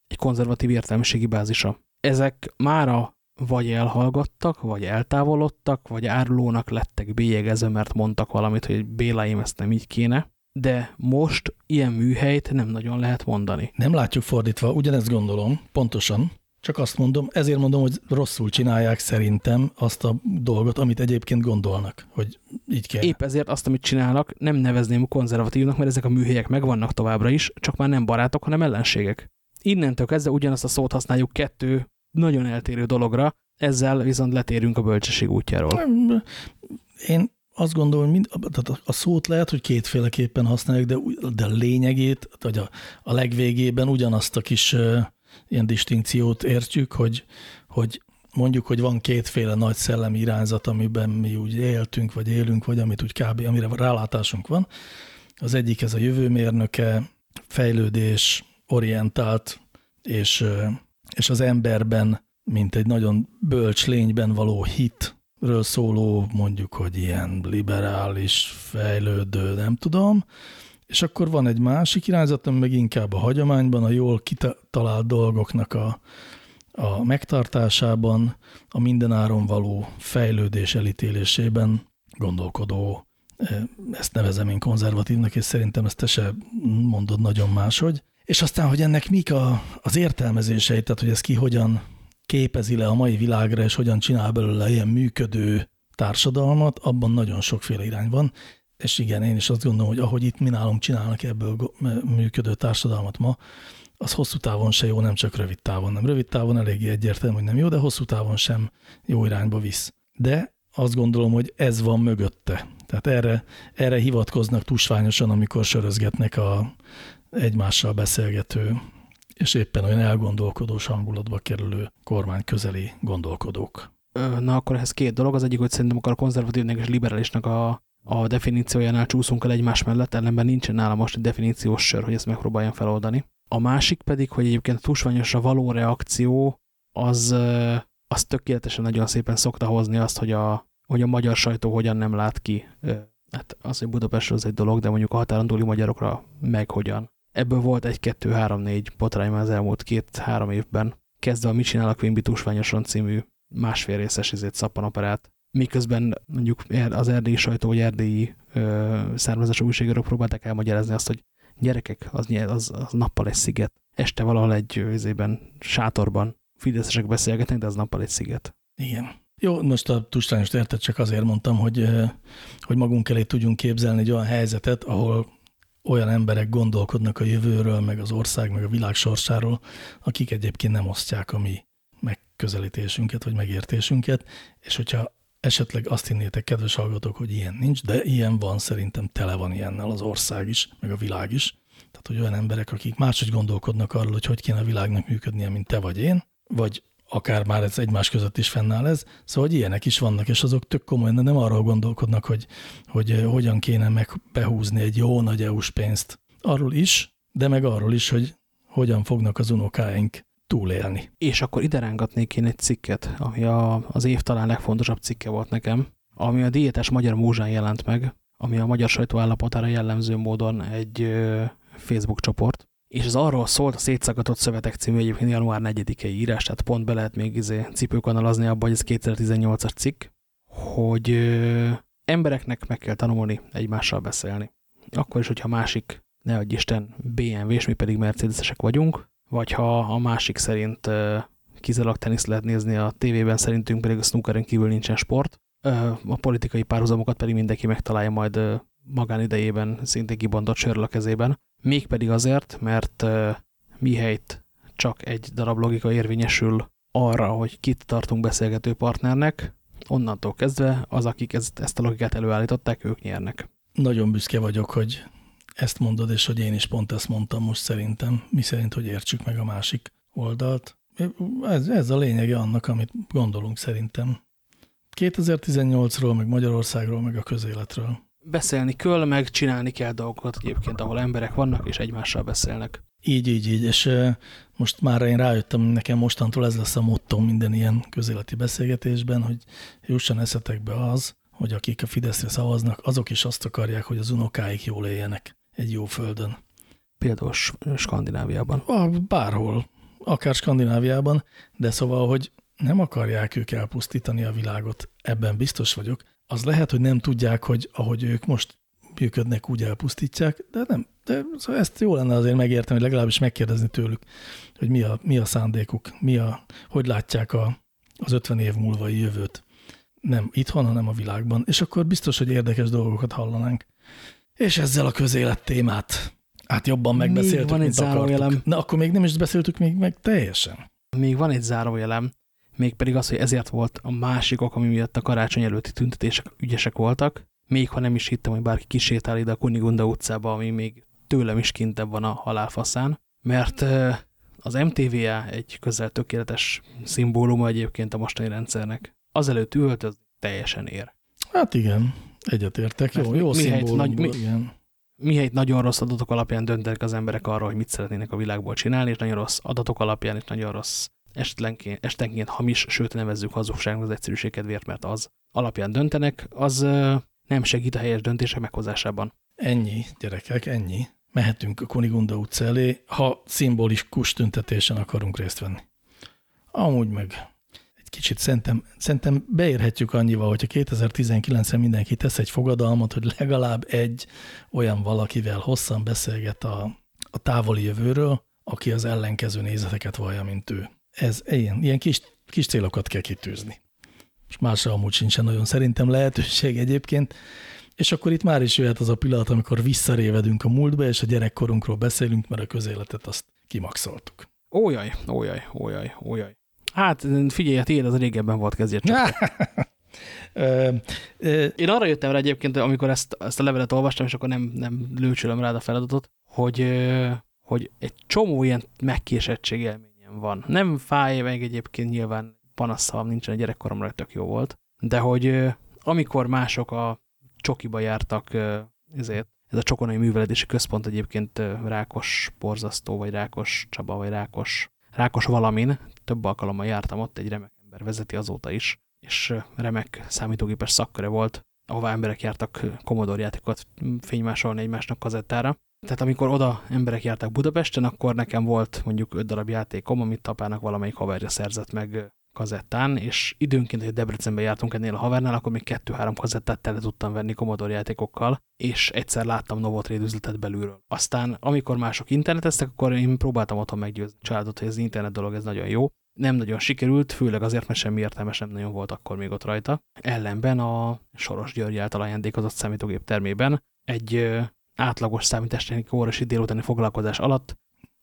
egy konzervatív értelmiségi bázisa. Ezek mára vagy elhallgattak, vagy eltávolodtak, vagy árulónak lettek bélyegezve, mert mondtak valamit, hogy Béláim ezt nem így kéne. De most ilyen műhelyt nem nagyon lehet mondani. Nem látjuk fordítva, ugyanezt gondolom, pontosan. Csak azt mondom, ezért mondom, hogy rosszul csinálják szerintem azt a dolgot, amit egyébként gondolnak, hogy így kell. Épp ezért azt, amit csinálnak, nem nevezném konzervatívnak, mert ezek a műhelyek megvannak továbbra is, csak már nem barátok, hanem ellenségek. Innentől kezdve ugyanazt a szót használjuk kettő nagyon eltérő dologra, ezzel viszont letérünk a bölcsesség útjáról. Én azt gondolom, hogy mind, tehát a szót lehet, hogy kétféleképpen használjuk, de, de a lényegét, vagy a, a legvégében ugyanazt a kis ilyen distinkciót értjük, hogy, hogy mondjuk, hogy van kétféle nagy szellemi irányzat, amiben mi úgy éltünk, vagy élünk, vagy amit úgy kb. amire rálátásunk van. Az egyik ez a jövőmérnöke, fejlődés, orientált, és, és az emberben, mint egy nagyon bölcs lényben való hitről szóló, mondjuk, hogy ilyen liberális, fejlődő, nem tudom, és akkor van egy másik irányzat, ami meg inkább a hagyományban, a jól kitalált dolgoknak a, a megtartásában, a mindenáron való fejlődés elítélésében gondolkodó, e, ezt nevezem én konzervatívnak, és szerintem ezt te se mondod nagyon máshogy. És aztán, hogy ennek mik a, az értelmezései, tehát hogy ez ki hogyan képezi le a mai világra, és hogyan csinál belőle ilyen működő társadalmat, abban nagyon sokféle irány van, és igen, én is azt gondolom, hogy ahogy itt mi nálunk csinálnak ebből működő társadalmat ma, az hosszú távon se jó, nem csak rövid távon. Nem rövid távon eléggé egyértelmű, hogy nem jó, de hosszú távon sem jó irányba visz. De azt gondolom, hogy ez van mögötte. Tehát erre, erre hivatkoznak tusványosan, amikor sörözgetnek a egymással beszélgető és éppen olyan elgondolkodós hangulatba kerülő kormány közeli gondolkodók. Na, akkor ehhez két dolog. Az egyik, hogy szerintem akkor a konzervatívnek és liberálisnak a, a definíciójánál csúszunk el egymás mellett, ellenben nincsen nála most egy definíciós sör, hogy ezt megpróbáljam feloldani. A másik pedig, hogy egyébként a tusványosra való reakció az, az tökéletesen nagyon szépen szokta hozni azt, hogy a, hogy a magyar sajtó hogyan nem lát ki. Hát az, hogy Budapestről az egy dolog, de mondjuk a határon túli magyarokra meg hogyan. Ebből volt egy-kettő-három-négy botrány már az elmúlt két-három évben. Kezdve a Mit csinál a tusványosan című másfél részes szappanoperát, miközben mondjuk az erdélyi sajtó vagy erdélyi származású újságírók próbálták elmagyarázni azt, hogy gyerekek, az, az, az nappal egy sziget. Este valahol egy őzében, sátorban fideszesek beszélgetnek, de az nappal egy sziget. Igen. Jó, most a tustányos érted csak azért mondtam, hogy, hogy magunk elé tudjunk képzelni egy olyan helyzetet, ahol olyan emberek gondolkodnak a jövőről, meg az ország, meg a világ sorsáról, akik egyébként nem osztják a mi megközelítésünket, vagy megértésünket, és hogyha esetleg azt hinnétek, kedves hallgatók, hogy ilyen nincs, de ilyen van, szerintem tele van ilyennel az ország is, meg a világ is. Tehát, hogy olyan emberek, akik máshogy gondolkodnak arról, hogy hogy kéne a világnak működnie, mint te vagy én, vagy akár már ez egymás között is fennáll ez. Szóval, hogy ilyenek is vannak, és azok tök komolyan, nem arról gondolkodnak, hogy, hogy eh, hogyan kéne megbehúzni egy jó nagy EU-s pénzt. Arról is, de meg arról is, hogy hogyan fognak az unokáink túlélni. És akkor ide rángatnék én egy cikket, ami a, az év talán legfontosabb cikke volt nekem, ami a diétás magyar múzsán jelent meg, ami a magyar sajtó állapotára jellemző módon egy ö, Facebook csoport, és ez arról szólt a Szétszagatott Szövetek című egyébként január 4-i írás, tehát pont be lehet még izé cipőkanalazni abba, hogy ez 2018-as cikk, hogy ö, embereknek meg kell tanulni egymással beszélni. Akkor is, hogyha másik, ne adj Isten, BMW, és mi pedig Mercedesesek vagyunk, vagy ha a másik szerint kizárólag teniszt lehet nézni a tévében, szerintünk pedig a snookeren kívül nincsen sport. A politikai párhuzamokat pedig mindenki megtalálja majd magánidejében szintén kibontott sörről a kezében. Mégpedig azért, mert mihelyt csak egy darab logika érvényesül arra, hogy kit tartunk beszélgető partnernek, onnantól kezdve az, akik ezt a logikát előállították, ők nyernek. Nagyon büszke vagyok, hogy ezt mondod, és hogy én is pont ezt mondtam most szerintem, mi szerint, hogy értsük meg a másik oldalt. Ez, ez a lényege annak, amit gondolunk szerintem. 2018-ról, meg Magyarországról, meg a közéletről. Beszélni kell, meg csinálni kell dolgokat egyébként, ahol emberek vannak, és egymással beszélnek. Így, így, így, és most már én rájöttem, nekem mostantól ez lesz a motto minden ilyen közéleti beszélgetésben, hogy jusson eszetekbe az, hogy akik a Fideszre szavaznak, azok is azt akarják, hogy az unokáik jól éljenek egy jó földön. Például Skandináviában. Bárhol, akár Skandináviában, de szóval, hogy nem akarják ők elpusztítani a világot, ebben biztos vagyok. Az lehet, hogy nem tudják, hogy ahogy ők most működnek, úgy elpusztítják, de nem. De szóval ezt jó lenne azért megérteni, hogy legalábbis megkérdezni tőlük, hogy mi a, mi a szándékuk, mi a, hogy látják a, az 50 év múlvai jövőt. Nem itthon, hanem a világban. És akkor biztos, hogy érdekes dolgokat hallanánk. És ezzel a közélet témát hát jobban megbeszéltük, még van egy mint akartuk. Na, akkor még nem is beszéltük még meg teljesen. Még van egy zárójelem, mégpedig az, hogy ezért volt a másik ok, ami miatt a karácsony előtti tüntetések ügyesek voltak, még ha nem is hittem, hogy bárki kisétál ide a Kunigunda utcába, ami még tőlem is kintebb van a halálfaszán, mert az MTVA egy közel tökéletes szimbóluma egyébként a mostani rendszernek. Azelőtt az teljesen ér. Hát igen, Egyetértek, jó, jó mihelyt, nagy, mi, igen. mihelyt nagyon rossz adatok alapján döntenek az emberek arról, hogy mit szeretnének a világból csinálni, és nagyon rossz adatok alapján, és nagyon rossz estenként, estenként hamis, sőt nevezzük hazugságnak az egyszerűség kedvéért, mert az alapján döntenek, az nem segít a helyes döntések meghozásában. Ennyi, gyerekek, ennyi. Mehetünk a Kunigunda utca elé, ha szimbolikus tüntetésen akarunk részt venni. Amúgy meg kicsit szerintem, szerintem beérhetjük annyival, hogyha 2019-ben mindenki tesz egy fogadalmat, hogy legalább egy olyan valakivel hosszan beszélget a, a távoli jövőről, aki az ellenkező nézeteket vallja, mint ő. Ez ilyen, ilyen kis, kis célokat kell kitűzni. És másra amúgy sincsen nagyon szerintem lehetőség egyébként. És akkor itt már is jöhet az a pillanat, amikor visszarévedünk a múltba, és a gyerekkorunkról beszélünk, mert a közéletet azt kimaxoltuk. Ójaj, ójaj, ójaj, ójaj. Hát figyelj, tiéd az régebben volt kezdjét csak. Én arra jöttem rá egyébként, amikor ezt, ezt a levelet olvastam, és akkor nem, nem lőcsölöm rád a feladatot, hogy, hogy egy csomó ilyen megkésettség élményem van. Nem fáj meg egyébként nyilván panaszszavam nincsen, a gyerekkoromra tök jó volt. De hogy amikor mások a csokiba jártak, ezért ez a Csokonai Műveledési Központ egyébként Rákos Borzasztó, vagy Rákos Csaba, vagy Rákos, Rákos valamin, több alkalommal jártam ott, egy remek ember vezeti azóta is, és remek számítógépes szakköre volt, ahová emberek jártak Commodore játékokat fénymásolni egymásnak kazettára. Tehát amikor oda emberek jártak Budapesten, akkor nekem volt mondjuk öt darab játékom, amit apának valamelyik haverja szerzett meg kazettán, és időnként, hogy Debrecenben jártunk ennél a havernál, akkor még kettő-három kazettát tele tudtam venni Commodore játékokkal, és egyszer láttam Novotrade üzletet belülről. Aztán, amikor mások interneteztek, akkor én próbáltam otthon meggyőzni a családot, hogy az internet dolog ez nagyon jó. Nem nagyon sikerült, főleg azért, mert semmi értelmes nem nagyon volt akkor még ott rajta. Ellenben a Soros György által ajándékozott számítógép termében egy átlagos számítástechnika órási délutáni foglalkozás alatt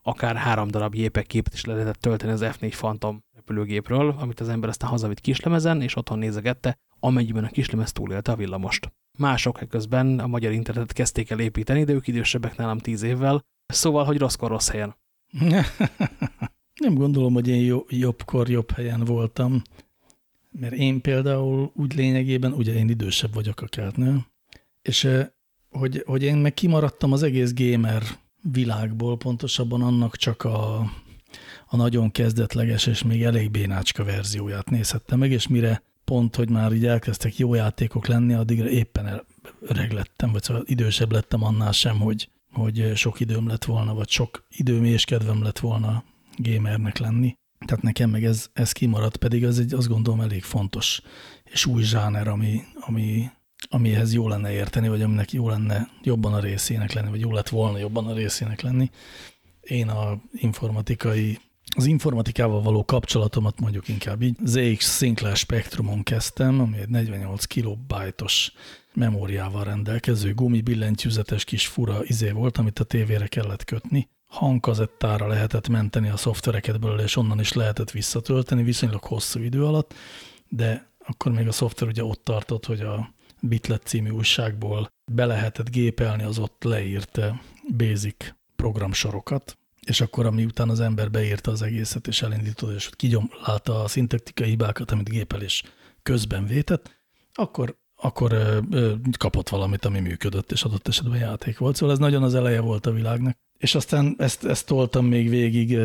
akár három darab jépek képet is le lehetett tölteni az F4 Phantom repülőgépről, amit az ember aztán hazavitt kislemezen, és otthon nézegette, amennyiben a kislemez túlélte a villamost. Mások közben a magyar internetet kezdték el építeni, de ők idősebbek nálam tíz évvel, szóval, hogy rosszkor rossz helyen. Nem gondolom, hogy én jó, jobbkor jobb helyen voltam, mert én például úgy lényegében, ugye én idősebb vagyok a kertnél, és hogy, hogy én meg kimaradtam az egész gamer világból, pontosabban annak csak a, a nagyon kezdetleges és még elég bénácska verzióját nézhettem meg, és mire pont, hogy már így elkezdtek jó játékok lenni, addigra éppen öreg lettem, vagy szóval idősebb lettem annál sem, hogy, hogy sok időm lett volna, vagy sok időm és kedvem lett volna gamernek lenni. Tehát nekem meg ez, ez kimaradt, pedig az egy, azt gondolom, elég fontos és új zsáner, ami, ami amihez jó lenne érteni, vagy aminek jó lenne jobban a részének lenni, vagy jó lett volna jobban a részének lenni. Én a informatikai, az informatikával való kapcsolatomat mondjuk inkább így ZX Sinclair Spectrumon kezdtem, ami egy 48 kilobajtos memóriával rendelkező gumibillentyűzetes kis fura izé volt, amit a tévére kellett kötni. Hangkazettára lehetett menteni a szoftvereket belőle, és onnan is lehetett visszatölteni viszonylag hosszú idő alatt, de akkor még a szoftver ugye ott tartott, hogy a Bitlet című újságból be lehetett gépelni az ott leírt eh, basic programsorokat, és akkor, ami után az ember beírta az egészet, és elindította, és kigyomlálta a szintaktikai hibákat, amit gépelés közben vétett, akkor, akkor kapott valamit, ami működött, és adott esetben játék volt. Szóval ez nagyon az eleje volt a világnak. És aztán ezt, ezt toltam még végig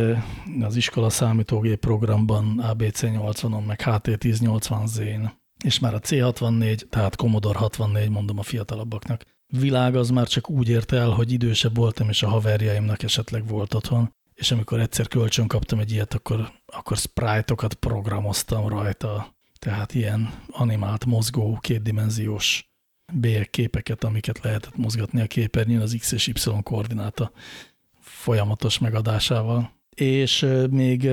az iskola számítógép programban, ABC 80-on, meg HT 1080Z-n, és már a C64, tehát Commodore 64, mondom a fiatalabbaknak, világ az már csak úgy ért el, hogy idősebb voltam, és a haverjaimnak esetleg volt otthon, és amikor egyszer kölcsön kaptam egy ilyet, akkor, akkor sprite-okat programoztam rajta, tehát ilyen animált, mozgó, kétdimenziós képeket, amiket lehetett mozgatni a képernyőn az X és Y koordináta folyamatos megadásával. És még,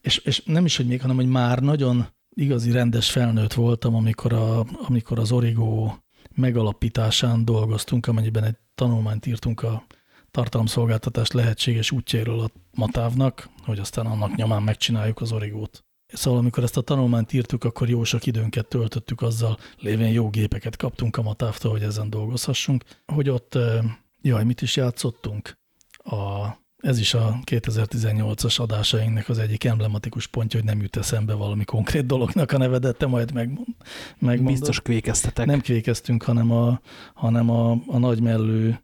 és, és nem is, hogy még, hanem, hogy már nagyon igazi rendes felnőtt voltam, amikor, a, amikor az Origo megalapításán dolgoztunk, amennyiben egy tanulmányt írtunk a tartalomszolgáltatás lehetséges útjairól a Matávnak, hogy aztán annak nyomán megcsináljuk az Origót. Szóval amikor ezt a tanulmányt írtuk, akkor jó sok időnket töltöttük azzal, lévén jó gépeket kaptunk a Matávtól, hogy ezen dolgozhassunk, hogy ott, eh, jaj, mit is játszottunk? A ez is a 2018-as adásainknak az egyik emblematikus pontja, hogy nem jut eszembe valami konkrét dolognak a nevedet, te majd megmond, megmondod. Biztos kvékeztetek. Nem kvékeztünk, hanem a, hanem a, a nagymellő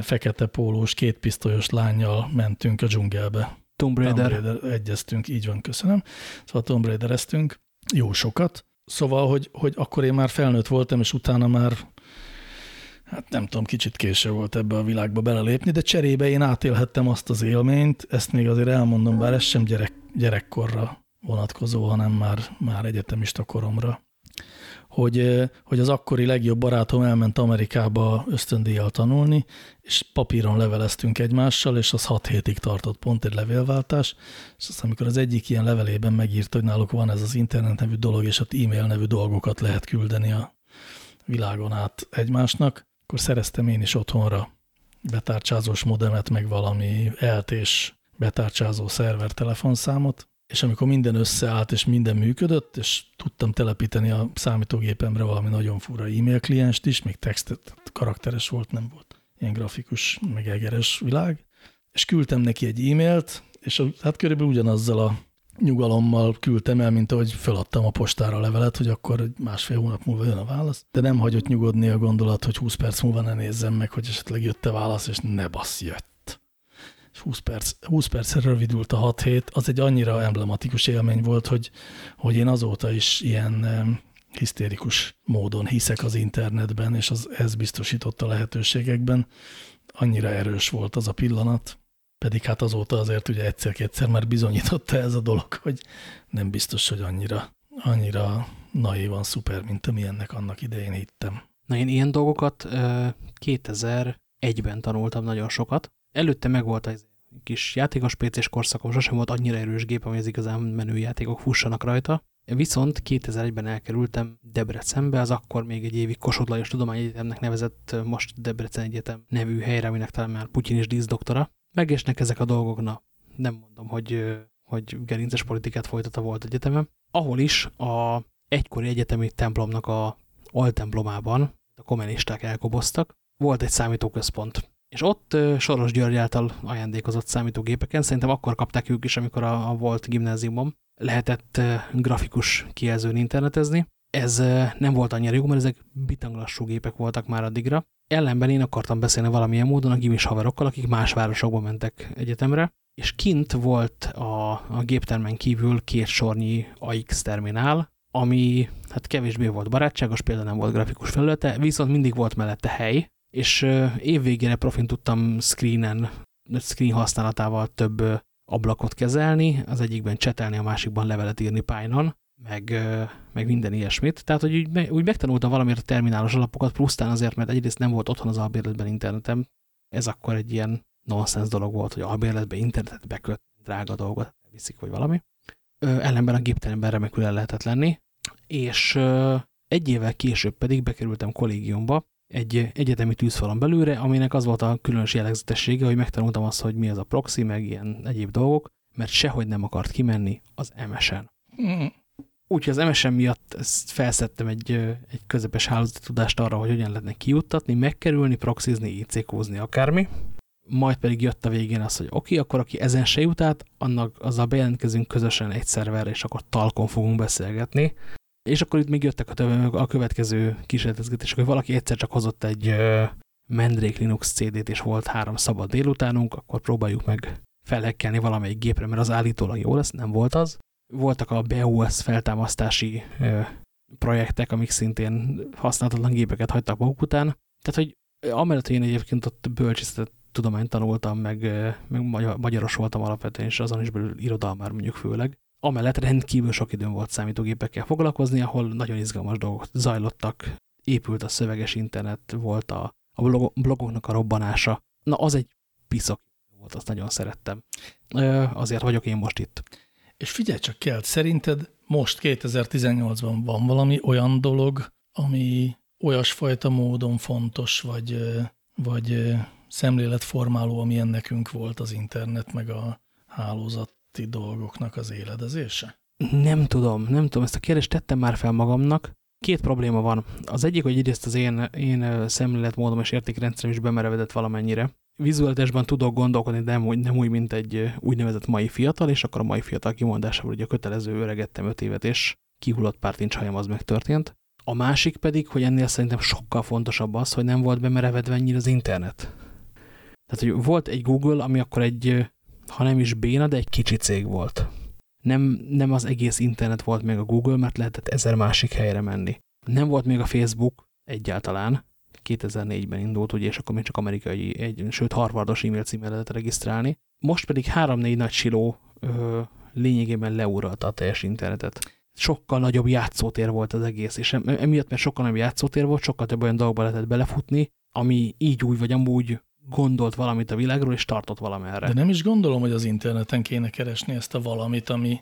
fekete pólós, kétpisztolyos lányjal mentünk a dzsungelbe. Tomb Raider. Tomb Raider egyeztünk, így van, köszönöm. Szóval Tomb Raider-eztünk jó sokat. Szóval, hogy, hogy akkor én már felnőtt voltam, és utána már hát nem tudom, kicsit késő volt ebbe a világba belelépni, de cserébe én átélhettem azt az élményt, ezt még azért elmondom, bár ez sem gyerek, gyerekkorra vonatkozó, hanem már, már egyetemista koromra, hogy, hogy az akkori legjobb barátom elment Amerikába ösztöndíjjal tanulni, és papíron leveleztünk egymással, és az hat hétig tartott pont egy levélváltás, és aztán amikor az egyik ilyen levelében megírta, hogy náluk van ez az internet nevű dolog, és ott e-mail nevű dolgokat lehet küldeni a világon át egymásnak, akkor szereztem én is otthonra betárcsázós modemet, meg valami eltés betárcsázó szerver telefonszámot, és amikor minden összeállt, és minden működött, és tudtam telepíteni a számítógépemre valami nagyon fura e-mail klienst is, még textet, karakteres volt, nem volt ilyen grafikus, meg egeres világ, és küldtem neki egy e-mailt, és hát körülbelül ugyanazzal a nyugalommal küldtem el, mint ahogy feladtam a postára a levelet, hogy akkor másfél hónap múlva jön a válasz. De nem hagyott nyugodni a gondolat, hogy 20 perc múlva ne nézzem meg, hogy esetleg jött-e válasz, és ne bassz, jött. És 20, perc, 20 percre rövidült a 6 hét, az egy annyira emblematikus élmény volt, hogy, hogy én azóta is ilyen hisztérikus módon hiszek az internetben, és az, ez biztosította lehetőségekben. Annyira erős volt az a pillanat, pedig hát azóta azért ugye egyszer-kétszer már bizonyította ez a dolog, hogy nem biztos, hogy annyira, annyira naívan szuper, mint amilyennek annak idején hittem. Na én ilyen dolgokat 2001-ben tanultam nagyon sokat. Előtte meg volt egy kis játékos PC-s korszakom, sosem volt annyira erős gép, ami az igazán menő játékok fussanak rajta. Viszont 2001-ben elkerültem Debrecenbe, az akkor még egy évig Kossuth Lajos Tudományegyetemnek nevezett most Debrecen Egyetem nevű helyre, aminek talán már Putyin is díszdoktora. Megésnek ezek a dolgok, na, nem mondom, hogy, hogy gerinces politikát folytata volt egyetemem, ahol is a egykori egyetemi templomnak a altemplomában a kommunisták elkoboztak, volt egy számítóközpont. És ott Soros György által ajándékozott számítógépeken, szerintem akkor kapták ők is, amikor a, a volt gimnáziumom, lehetett grafikus kijelzőn internetezni. Ez nem volt annyira jó, mert ezek bitanglassú gépek voltak már addigra. Ellenben én akartam beszélni valamilyen módon a gimis haverokkal, akik más városokba mentek egyetemre, és kint volt a, a géptermen kívül két sornyi AX terminál, ami hát kevésbé volt barátságos, például nem volt grafikus felülete, viszont mindig volt mellette hely, és évvégére profin tudtam screenen, screen használatával több ablakot kezelni, az egyikben csetelni, a másikban levelet írni Python, meg, meg minden ilyesmit. Tehát, hogy úgy, úgy megtanultam valamiért a terminálos alapokat, plusztán azért, mert egyrészt nem volt otthon az albérletben internetem. Ez akkor egy ilyen nonsens dolog volt, hogy albérletbe internetet beköt, drága dolgot viszik, vagy valami. Ö, ellenben a gépteremben remekül el lehetett lenni, és ö, egy évvel később pedig bekerültem kollégiumba, egy egyetemi tűzfalon belőle, aminek az volt a különös jellegzetessége, hogy megtanultam azt, hogy mi az a proxy, meg ilyen egyéb dolgok, mert sehogy nem akart kimenni az MSN. Úgyhogy az MSN miatt ezt felszettem egy, egy közepes hálózati tudást arra, hogy hogyan lehetne kijuttatni, megkerülni, proxizni, IC-kózni, akármi. Majd pedig jött a végén az, hogy oké, okay, akkor aki ezen se jut át, annak azzal bejelentkezünk közösen egy szerverre, és akkor talkon fogunk beszélgetni. És akkor itt még jöttek a, több, a következő kísérletezgetések, hogy valaki egyszer csak hozott egy Mendrake Linux CD-t, és volt három szabad délutánunk, akkor próbáljuk meg felhekkelni valamelyik gépre, mert az állítólag jó lesz, nem volt az. Voltak a BOS feltámasztási projektek, amik szintén használhatatlan gépeket hagytak maguk után. Tehát, hogy amellett, hogy én egyébként ott bölcsészetet tudományt tanultam, meg, meg magyaros voltam alapvetően, és azon is belül irodalmár mondjuk főleg, Amellett rendkívül sok időm volt számítógépekkel foglalkozni, ahol nagyon izgalmas dolgok zajlottak, épült a szöveges internet, volt a, a blogoknak a robbanása. Na, az egy piszok volt, azt nagyon szerettem. Azért vagyok én most itt. És figyelj csak kell, szerinted most 2018-ban van valami olyan dolog, ami olyasfajta módon fontos, vagy, vagy szemléletformáló, amilyen nekünk volt az internet, meg a hálózat közötti dolgoknak az éledezése? Nem tudom, nem tudom, ezt a kérdést tettem már fel magamnak. Két probléma van. Az egyik, hogy egyrészt az én, én szemléletmódom és értékrendszerem is bemerevedett valamennyire. Vizualitásban tudok gondolkodni, de nem úgy, nem úgy, mint egy úgynevezett mai fiatal, és akkor a mai fiatal kimondásával ugye kötelező öregettem öt évet, és kihullott pártincs hajam az megtörtént. A másik pedig, hogy ennél szerintem sokkal fontosabb az, hogy nem volt bemerevedve ennyire az internet. Tehát, hogy volt egy Google, ami akkor egy ha nem is béna, de egy kicsi cég volt. Nem, nem az egész internet volt még a Google, mert lehetett ezer másik helyre menni. Nem volt még a Facebook egyáltalán, 2004-ben indult, ugye, és akkor még csak amerikai, egy, sőt harvardos e-mail címmel lehetett regisztrálni. Most pedig három-négy nagy siló ö, lényegében leuralta a teljes internetet. Sokkal nagyobb játszótér volt az egész, és emiatt, mert sokkal nagyobb játszótér volt, sokkal több olyan dolgokba lehetett belefutni, ami így úgy vagy amúgy gondolt valamit a világról, és tartott valamerre. De nem is gondolom, hogy az interneten kéne keresni ezt a valamit, ami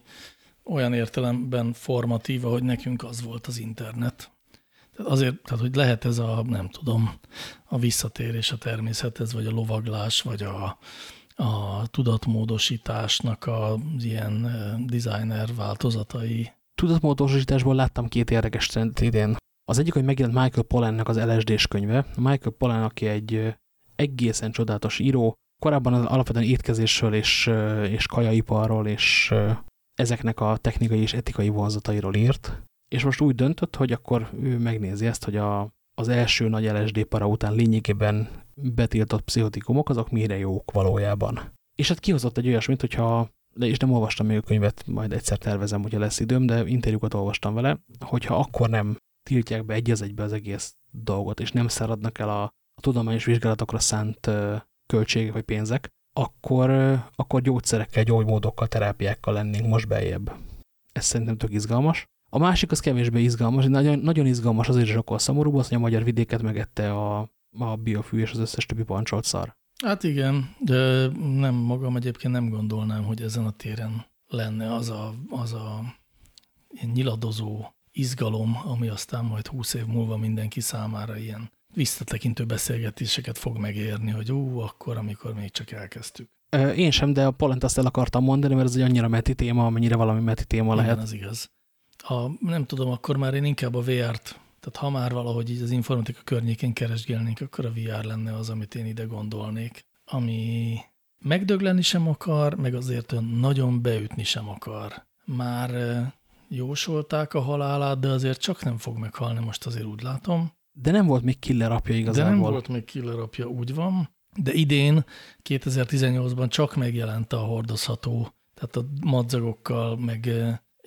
olyan értelemben formatíva, hogy nekünk az volt az internet. Azért, tehát hogy lehet ez a, nem tudom, a visszatérés a természethez, vagy a lovaglás, vagy a, a tudatmódosításnak az ilyen designer változatai. Tudatmódosításból láttam két érdekes trendet idén. Az egyik, hogy megjelent Michael Pollannek az LSD-s könyve. Michael Pollan, aki egy egészen csodálatos író. Korábban az alapvetően étkezésről és, és kajaiparról és ezeknek a technikai és etikai vonzatairól írt, és most úgy döntött, hogy akkor ő megnézi ezt, hogy a, az első nagy LSD para után lényegében betiltott pszichotikumok, azok mire jók valójában. És hát kihozott egy olyasmit, hogyha, de és nem olvastam még a könyvet, majd egyszer tervezem, hogyha lesz időm, de interjúkat olvastam vele, hogyha akkor nem tiltják be egy az egybe az egész dolgot, és nem száradnak el a, a tudományos vizsgálatokra szánt költségek vagy pénzek, akkor, akkor gyógyszerekkel, gyógymódokkal, terápiákkal lennénk most beljebb. Ez szerintem tök izgalmas. A másik az kevésbé izgalmas, nagyon, nagyon izgalmas azért is akkor szomorúbb, az, hogy a magyar vidéket megette a, a biofű és az összes többi pancsolt szar. Hát igen, de nem magam egyébként nem gondolnám, hogy ezen a téren lenne az a, az a nyiladozó izgalom, ami aztán majd húsz év múlva mindenki számára ilyen visszatekintő beszélgetéseket fog megérni, hogy ú, akkor, amikor még csak elkezdtük. Én sem, de a polent azt el akartam mondani, mert ez egy annyira meti téma, amennyire valami meti téma lehet. Igen, az igaz. A, nem tudom, akkor már én inkább a VR-t, tehát ha már valahogy így az informatika környékén keresgélnénk, akkor a VR lenne az, amit én ide gondolnék. Ami megdögleni sem akar, meg azért nagyon beütni sem akar. Már jósolták a halálát, de azért csak nem fog meghalni, most azért úgy látom. De nem volt még killer apja igazából. De nem volt még killer apja, úgy van. De idén, 2018-ban csak megjelent a hordozható, tehát a madzagokkal, meg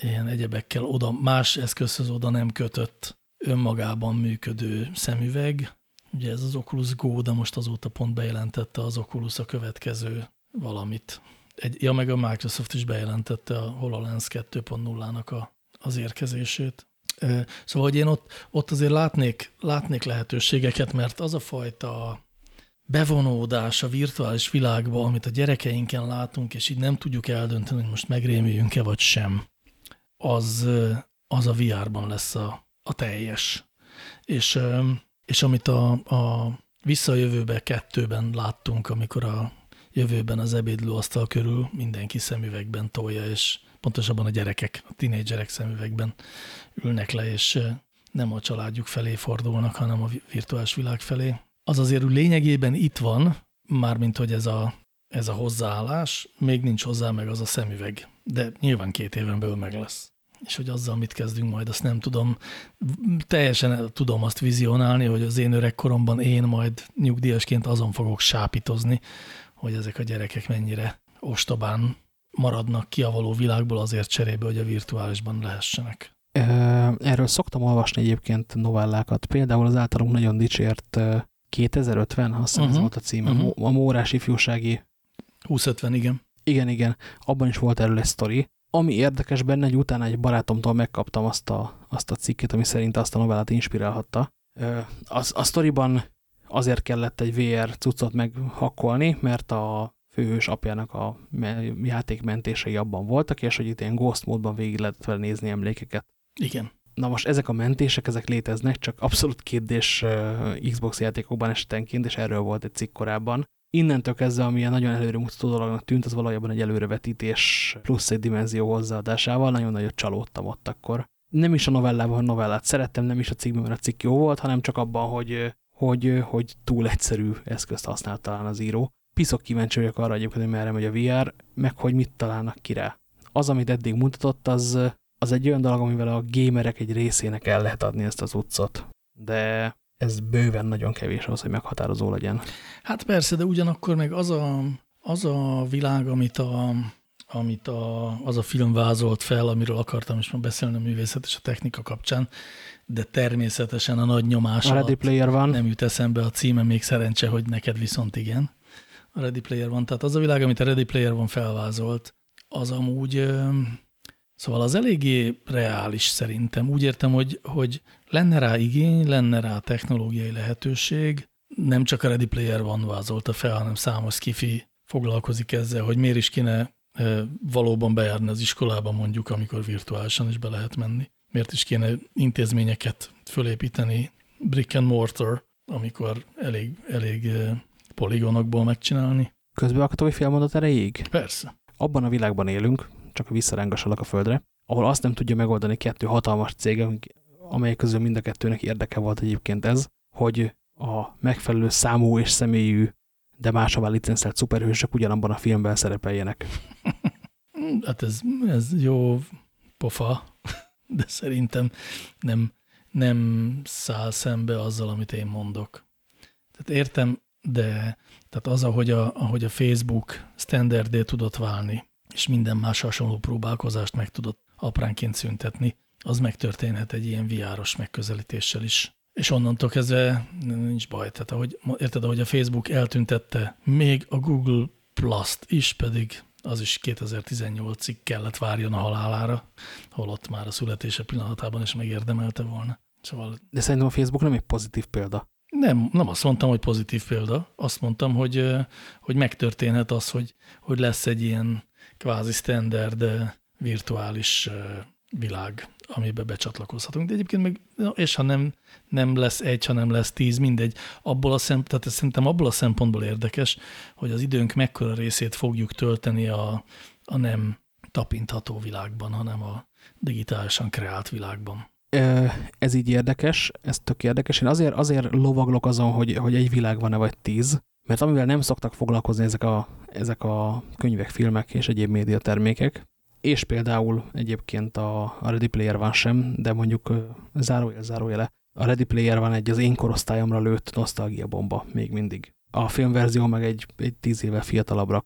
ilyen egyebekkel oda, más eszközhöz oda nem kötött önmagában működő szemüveg. Ugye ez az Oculus Go, de most azóta pont bejelentette az Oculus a következő valamit. Egy, ja, meg a Microsoft is bejelentette a HoloLens 2.0-nak a, az érkezését. Szóval, hogy én ott, ott azért látnék, látnék lehetőségeket, mert az a fajta bevonódás a virtuális világba, amit a gyerekeinken látunk, és így nem tudjuk eldönteni, hogy most megrémüljünk-e vagy sem, az, az a VR-ban lesz a, a teljes. És, és amit a, a visszajövőbe kettőben láttunk, amikor a jövőben az ebédlőasztal körül mindenki szemüvegben tolja, és pontosabban a gyerekek, a tinédzserek szemüvegben ülnek le, és nem a családjuk felé fordulnak, hanem a virtuális világ felé. Az azért lényegében itt van, mármint hogy ez a, ez a hozzáállás, még nincs hozzá meg az a szemüveg, de nyilván két éven belül meg lesz. És hogy azzal mit kezdünk majd, azt nem tudom. Teljesen tudom azt vizionálni, hogy az én öregkoromban én majd nyugdíjasként azon fogok sápítozni, hogy ezek a gyerekek mennyire ostobán maradnak ki a való világból azért cserébe, hogy a virtuálisban lehessenek. Erről szoktam olvasni egyébként novellákat. Például az általunk nagyon dicsért 2050, azt hiszem uh -huh. ez mhm. volt a címe, uh -huh. a Mórás ifjúsági. 2050, igen. Igen, igen. Abban is volt erről egy sztori. Ami érdekes benne, hogy utána egy barátomtól megkaptam azt a, azt a cikket, ami szerint azt a novellát inspirálhatta. A, a sztoriban azért kellett egy VR cuccot meghakkolni, mert a főhős apjának a játékmentései abban voltak, és hogy itt ilyen ghost módban végig lehetett vele nézni emlékeket. Igen. Na most ezek a mentések, ezek léteznek, csak abszolút kérdés Xbox játékokban esetenként, és erről volt egy cikk korábban. Innentől kezdve, amilyen nagyon előremutató dolognak tűnt, az valójában egy előrevetítés plusz egy dimenzió hozzáadásával, nagyon nagyot csalódtam ott akkor. Nem is a novellában a novellát szerettem, nem is a cikkben, mert a cikk jó volt, hanem csak abban, hogy, hogy, hogy túl egyszerű eszközt használt talán az író. Piszok kíváncsi vagyok arra egyébként, hogy merre megy a VR, meg hogy mit találnak ki rá. Az, amit eddig mutatott, az, az egy olyan dolog, amivel a gamerek egy részének el lehet adni ezt az utcot. De ez bőven nagyon kevés ahhoz, hogy meghatározó legyen. Hát persze, de ugyanakkor meg az a, az a világ, amit, a, amit a, az a film vázolt fel, amiről akartam is már beszélni a művészet és a technika kapcsán, de természetesen a nagy nyomás a Ready Player van. nem jut eszembe a címe, még szerencse, hogy neked viszont igen. A Ready Player van. Tehát az a világ, amit a Ready Player van felvázolt, az amúgy Szóval az eléggé reális szerintem. Úgy értem, hogy, hogy lenne rá igény, lenne rá technológiai lehetőség, nem csak a Ready Player van vázolta fel, hanem számos kifi foglalkozik ezzel, hogy miért is kéne valóban bejárni az iskolába mondjuk, amikor virtuálisan is be lehet menni. Miért is kéne intézményeket fölépíteni brick and mortar, amikor elég, elég poligonokból megcsinálni. Közben akartam, hogy félmondat erejéig? Persze. Abban a világban élünk, csak visszarángassalak a földre, ahol azt nem tudja megoldani kettő hatalmas cég, amelyek közül mind a kettőnek érdeke volt egyébként ez, hogy a megfelelő számú és személyű, de máshová licenszelt szuperhősök ugyanabban a filmben szerepeljenek. Hát ez, ez jó pofa, de szerintem nem, nem száll szembe azzal, amit én mondok. Tehát értem, de tehát az, ahogy a, ahogy a Facebook standardé tudott válni, és minden más hasonló próbálkozást meg tudott apránként szüntetni, az megtörténhet egy ilyen viáros megközelítéssel is. És onnantól kezdve nincs baj. Tehát ahogy, érted, ahogy a Facebook eltüntette még a Google Plus-t is, pedig az is 2018-ig kellett várjon a halálára, holott már a születése pillanatában is megérdemelte volna. Szóval... De szerintem a Facebook nem egy pozitív példa. Nem, nem azt mondtam, hogy pozitív példa. Azt mondtam, hogy, hogy megtörténhet az, hogy, hogy lesz egy ilyen kvázi standard virtuális világ, amibe becsatlakozhatunk. De egyébként meg, és ha nem, nem lesz egy, ha nem lesz tíz, mindegy. Abból a szem, tehát szerintem abból a szempontból érdekes, hogy az időnk mekkora részét fogjuk tölteni a, a nem tapintható világban, hanem a digitálisan kreált világban. Ez így érdekes, ez tök érdekes. Én azért, azért lovaglok azon, hogy, hogy egy világ van-e vagy tíz, mert amivel nem szoktak foglalkozni ezek a, ezek a könyvek, filmek és egyéb médiatermékek, és például egyébként a, a Ready Player van sem, de mondjuk zárójel, zárójele, a Ready Player van egy az én korosztályomra lőtt nosztalgia bomba még mindig. A filmverzió meg egy, egy tíz éve fiatalabbra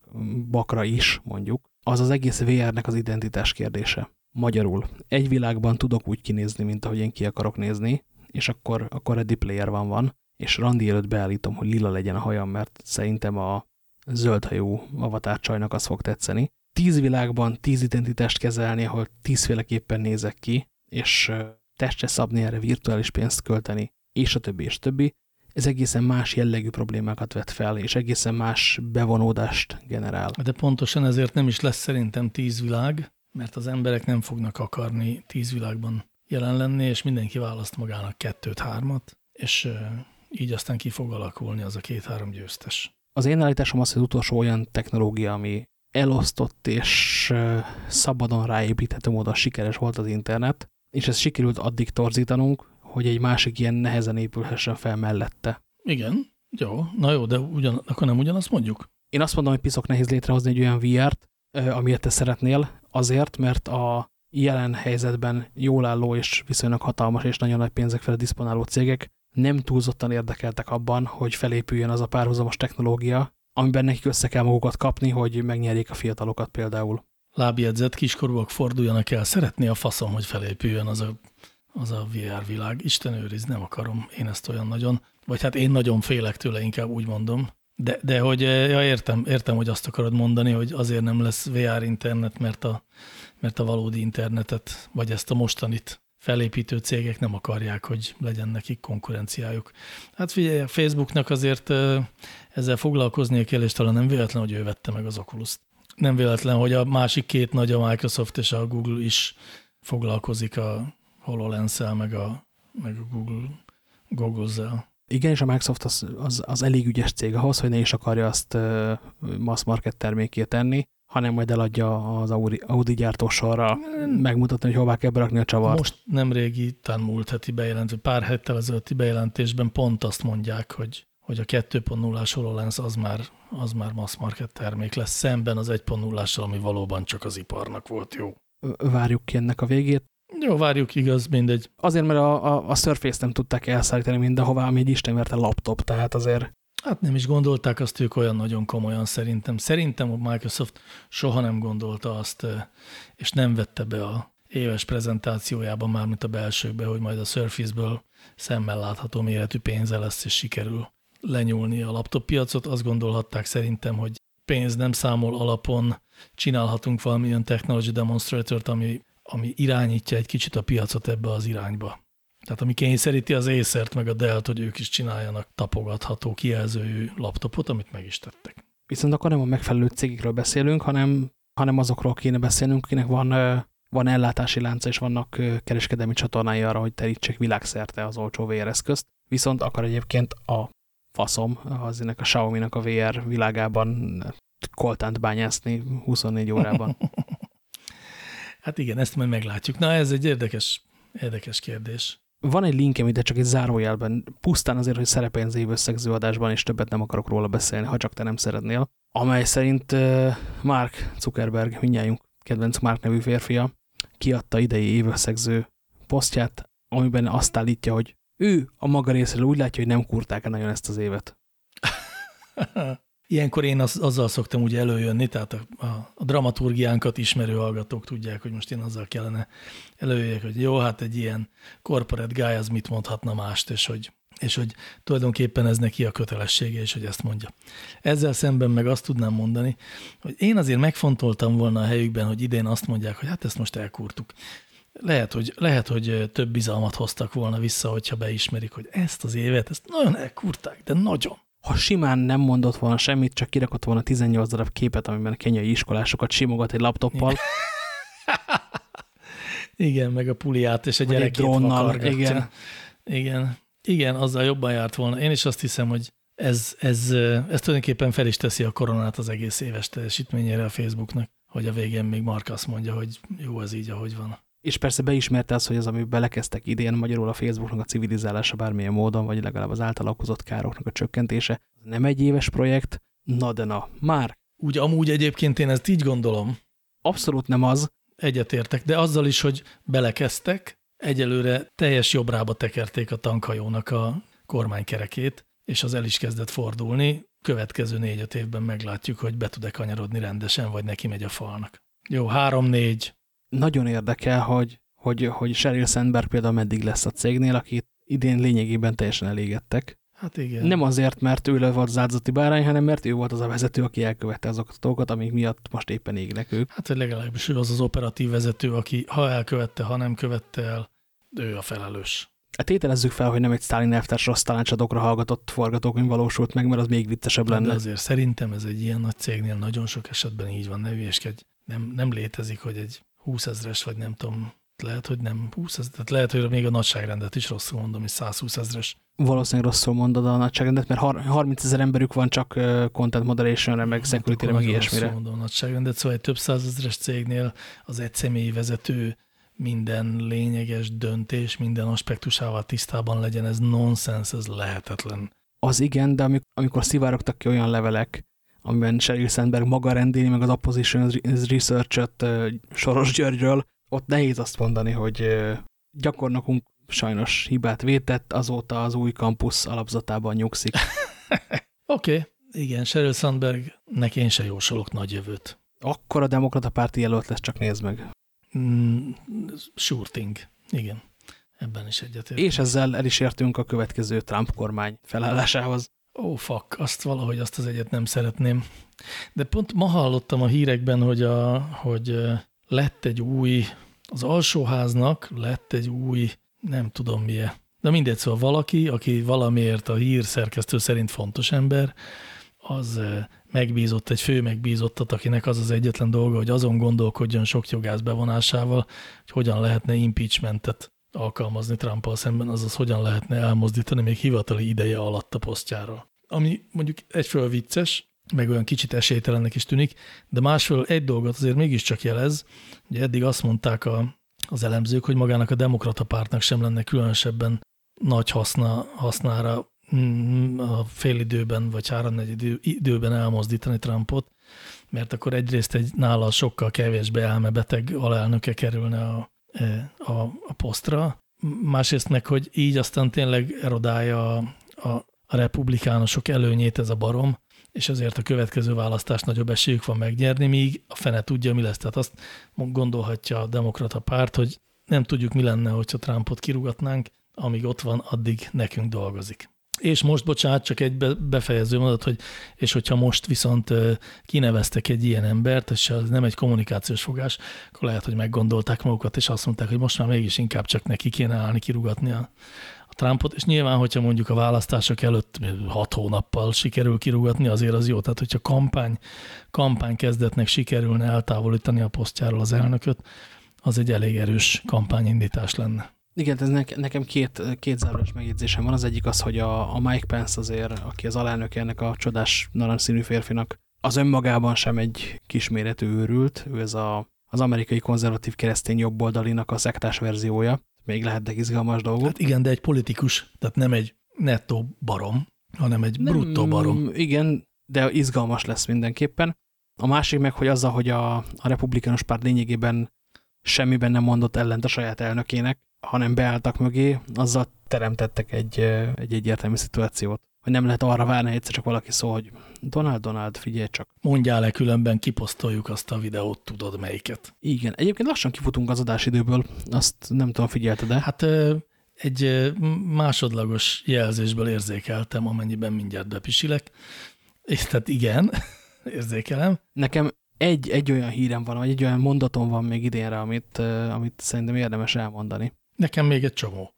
bakra is, mondjuk. Az az egész VR-nek az identitás kérdése. Magyarul, egy világban tudok úgy kinézni, mint ahogy én ki akarok nézni, és akkor, akkor Ready Player van van, és randi előtt beállítom, hogy lila legyen a hajam, mert szerintem a zöldhajú avatárcsajnak az fog tetszeni tíz világban tíz identitást kezelni, ahol tízféleképpen nézek ki, és testre szabni erre virtuális pénzt költeni, és a többi, és a többi, ez egészen más jellegű problémákat vet fel, és egészen más bevonódást generál. De pontosan ezért nem is lesz szerintem tíz világ, mert az emberek nem fognak akarni tíz világban jelen lenni, és mindenki választ magának kettőt, hármat, és így aztán ki fog alakulni az a két-három győztes. Az én állításom az, hogy az utolsó olyan technológia, ami elosztott és szabadon ráépíthető módon sikeres volt az internet, és ez sikerült addig torzítanunk, hogy egy másik ilyen nehezen épülhessen fel mellette. Igen, jó, na jó, de ugyan, akkor nem ugyanazt mondjuk? Én azt mondom, hogy piszok nehéz létrehozni egy olyan VR-t, amiért te szeretnél, azért, mert a jelen helyzetben jól álló és viszonylag hatalmas és nagyon nagy pénzek fel diszponáló cégek nem túlzottan érdekeltek abban, hogy felépüljön az a párhuzamos technológia, amiben nekik össze kell magukat kapni, hogy megnyerjék a fiatalokat például. Lábjegyzett kiskorúak forduljanak el, szeretné a faszom, hogy felépüljön az a, az a VR világ. Isten őriz, nem akarom én ezt olyan nagyon, vagy hát én nagyon félek tőle, inkább úgy mondom. De, de hogy, ja, értem, értem, hogy azt akarod mondani, hogy azért nem lesz VR internet, mert a, mert a valódi internetet, vagy ezt a mostanit felépítő cégek nem akarják, hogy legyen nekik konkurenciájuk. Hát figyelj, a Facebooknak azért ezzel foglalkoznia kell, és talán nem véletlen, hogy ő vette meg az oculus -t. Nem véletlen, hogy a másik két nagy, a Microsoft és a Google is foglalkozik a HoloLens-el, meg a, meg a Google Goggles-el. Igen, és a Microsoft az, az, az elég ügyes cég ahhoz, hogy ne is akarja azt mass market termékét tenni, hanem majd eladja az Audi, Audi gyártósorra megmutatni, hogy hová kell berakni a csavart. Most nem régi, talán múlt heti bejelentő, pár hettel ezelőtti bejelentésben pont azt mondják, hogy, hogy a 2.0-ás HoloLens az már, az már mass market termék lesz, szemben az 1.0-ással, ami valóban csak az iparnak volt jó. Várjuk ki ennek a végét. Jó, várjuk, igaz, mindegy. Azért, mert a, a, a Surface nem tudták elszállítani mindenhová, ami egy istenverte laptop, tehát azért Hát nem is gondolták azt ők olyan nagyon komolyan szerintem. Szerintem a Microsoft soha nem gondolta azt, és nem vette be a éves prezentációjában, mármint a belsőkbe, hogy majd a Surface-ből szemmel látható méretű pénze lesz, és sikerül lenyúlni a laptop piacot. Azt gondolhatták szerintem, hogy pénz nem számol alapon csinálhatunk valamilyen technology demonstrator ami, ami irányítja egy kicsit a piacot ebbe az irányba. Tehát ami kényszeríti az észert meg a Dell-t, hogy ők is csináljanak tapogatható kijelzőjű laptopot, amit meg is tettek. Viszont akkor nem a megfelelő cégekről beszélünk, hanem, hanem azokról kéne beszélnünk, akinek van, van ellátási lánca és vannak kereskedelmi csatornái arra, hogy terítsék világszerte az olcsó VR eszközt. Viszont akar egyébként a faszom, az ennek a Xiaomi-nak a VR világában koltánt bányászni 24 órában. hát igen, ezt majd meglátjuk. Na, ez egy érdekes, érdekes kérdés. Van egy linkem ide csak egy zárójelben, pusztán azért, hogy szerepeljen az évösszegző adásban, és többet nem akarok róla beszélni, ha csak te nem szeretnél, amely szerint uh, Mark Zuckerberg, mindjárt kedvenc Mark nevű férfia kiadta idei évösszegző posztját, amiben azt állítja, hogy ő a maga részéről úgy látja, hogy nem kurták -e nagyon ezt az évet. Ilyenkor én az, azzal szoktam úgy előjönni, tehát a, a, a dramaturgiánkat ismerő hallgatók tudják, hogy most én azzal kellene előjöjjek, hogy jó, hát egy ilyen corporate guy az mit mondhatna mást, és hogy, és hogy tulajdonképpen ez neki a kötelessége, és hogy ezt mondja. Ezzel szemben meg azt tudnám mondani, hogy én azért megfontoltam volna a helyükben, hogy idén azt mondják, hogy hát ezt most elkurtuk. Lehet, hogy, lehet, hogy több bizalmat hoztak volna vissza, hogyha beismerik, hogy ezt az évet, ezt nagyon elkurták, de nagyon ha simán nem mondott volna semmit, csak kirakott volna 18 darab képet, amiben a kenyai iskolásokat simogat egy laptoppal. Igen, meg a puliát és a gyerekét egy drónnal, igen. igen. Igen, azzal jobban járt volna. Én is azt hiszem, hogy ez, ez, ez tulajdonképpen fel is teszi a koronát az egész éves teljesítményére a Facebooknak, hogy a végén még Mark azt mondja, hogy jó, ez így, ahogy van. És persze beismerte az, hogy az, ami belekezdtek idén, magyarul a Facebooknak a civilizálása bármilyen módon, vagy legalább az által okozott károknak a csökkentése, nem egy éves projekt, na de na, már. Úgy amúgy egyébként én ezt így gondolom. Abszolút nem az. Egyetértek, de azzal is, hogy belekezdtek, egyelőre teljes jobbrába tekerték a tankhajónak a kormánykerekét, és az el is kezdett fordulni. Következő négy-öt évben meglátjuk, hogy be tud-e kanyarodni rendesen, vagy neki megy a falnak. Jó, három-négy, nagyon érdekel, hogy, hogy, hogy Sheryl Sandberg például meddig lesz a cégnél, akit idén lényegében teljesen elégettek. Hát igen. Nem azért, mert ő volt az áldozati bárány, hanem mert ő volt az a vezető, aki elkövette azokat a dolgokat, amik miatt most éppen égnek ők. Hát, legalábbis ő az az operatív vezető, aki ha elkövette, ha nem követte el, ő a felelős. Hát tételezzük fel, hogy nem egy Stalin elvtárs rossz tanácsadókra hallgatott forgatókönyv valósult meg, mert az még viccesebb lenne. De azért szerintem ez egy ilyen nagy cégnél nagyon sok esetben így van, ne Nem, nem létezik, hogy egy 20 ezres, vagy nem tudom, lehet, hogy nem 20 ezres, tehát lehet, hogy még a nagyságrendet is rosszul mondom, és 120 ezres. Valószínűleg rosszul mondod a nagyságrendet, mert 30 ezer emberük van csak content moderation-re, meg security-re, meg ilyesmire. Rosszul mondom a nagyságrendet, szóval egy több százezres cégnél az egy személyi vezető minden lényeges döntés, minden aspektusával tisztában legyen, ez nonsens, ez lehetetlen. Az igen, de amikor szivárogtak ki olyan levelek, amiben Sheryl Sandberg maga rendéli meg az Opposition Research-öt Soros Györgyről, ott nehéz azt mondani, hogy gyakornokunk sajnos hibát vétett, azóta az új kampusz alapzatában nyugszik. Oké, okay. igen, Sheryl Sandbergnek én se jósolok nagy jövőt. Akkor a demokrata párti jelölt lesz, csak nézd meg. Mm, sure thing. Igen, ebben is egyetértek. És ezzel el is értünk a következő Trump kormány felállásához. Ó, oh, fuck, azt valahogy azt az egyet nem szeretném. De pont ma hallottam a hírekben, hogy, a, hogy lett egy új, az alsóháznak lett egy új, nem tudom milyen, de mindegy, szóval valaki, aki valamiért a hír szerkesztő szerint fontos ember, az megbízott egy fő megbízottat, akinek az az egyetlen dolga, hogy azon gondolkodjon sok jogász bevonásával, hogy hogyan lehetne impeachmentet alkalmazni Trumpal szemben, azaz hogyan lehetne elmozdítani még hivatali ideje alatt a posztjáról. Ami mondjuk egyfelől vicces, meg olyan kicsit esélytelennek is tűnik, de másfelől egy dolgot azért mégiscsak jelez, hogy eddig azt mondták a, az elemzők, hogy magának a demokrata pártnak sem lenne különösebben nagy haszna, hasznára mm, a fél időben vagy háromnegy idő, időben elmozdítani Trumpot, mert akkor egyrészt egy nála sokkal kevésbé elmebeteg alelnöke kerülne a, a, a posztra, másrészt meg, hogy így aztán tényleg erodálja a, a, a republikánusok előnyét ez a barom, és ezért a következő választást nagyobb esélyük van megnyerni, míg a fene tudja, mi lesz. Tehát azt gondolhatja a demokrata párt, hogy nem tudjuk, mi lenne, hogyha Trumpot kirugatnánk, amíg ott van, addig nekünk dolgozik. És most, bocsánat, csak egy befejező mondat, hogy és hogyha most viszont kineveztek egy ilyen embert, és ez nem egy kommunikációs fogás, akkor lehet, hogy meggondolták magukat, és azt mondták, hogy most már mégis inkább csak neki kéne állni kirugatni a, Trumpot, és nyilván, hogyha mondjuk a választások előtt hat hónappal sikerül kirúgatni, azért az jó. Tehát, hogyha kampány, kampány kezdetnek sikerülne eltávolítani a posztjáról az elnököt, az egy elég erős kampányindítás lenne. Igen, ez nekem két, két záros megjegyzésem van. Az egyik az, hogy a, a Mike Pence azért, aki az alelnök ennek a csodás narancsszínű férfinak, az önmagában sem egy kisméretű őrült. Ő ez a, az amerikai konzervatív keresztény jobboldalinak a szektás verziója még lehetnek izgalmas dolgok. Hát igen, de egy politikus, tehát nem egy nettó barom, hanem egy nem, bruttó barom. Igen, de izgalmas lesz mindenképpen. A másik meg, hogy azzal, hogy a, a republikánus párt lényegében semmiben nem mondott ellent a saját elnökének, hanem beálltak mögé, azzal teremtettek egy, egy egyértelmű szituációt. Hogy nem lehet arra várni, egyszer csak valaki szól, hogy Donald, Donald, figyelj csak. Mondjál le, különben kiposztoljuk azt a videót, tudod melyiket. Igen, egyébként lassan kifutunk az adásidőből, azt nem tudom, figyelte, de... Hát egy másodlagos jelzésből érzékeltem, amennyiben mindjárt bepisilek. És tehát igen, érzékelem. Nekem egy, egy olyan hírem van, vagy egy olyan mondatom van még idénre, amit, amit szerintem érdemes elmondani. Nekem még egy csomó.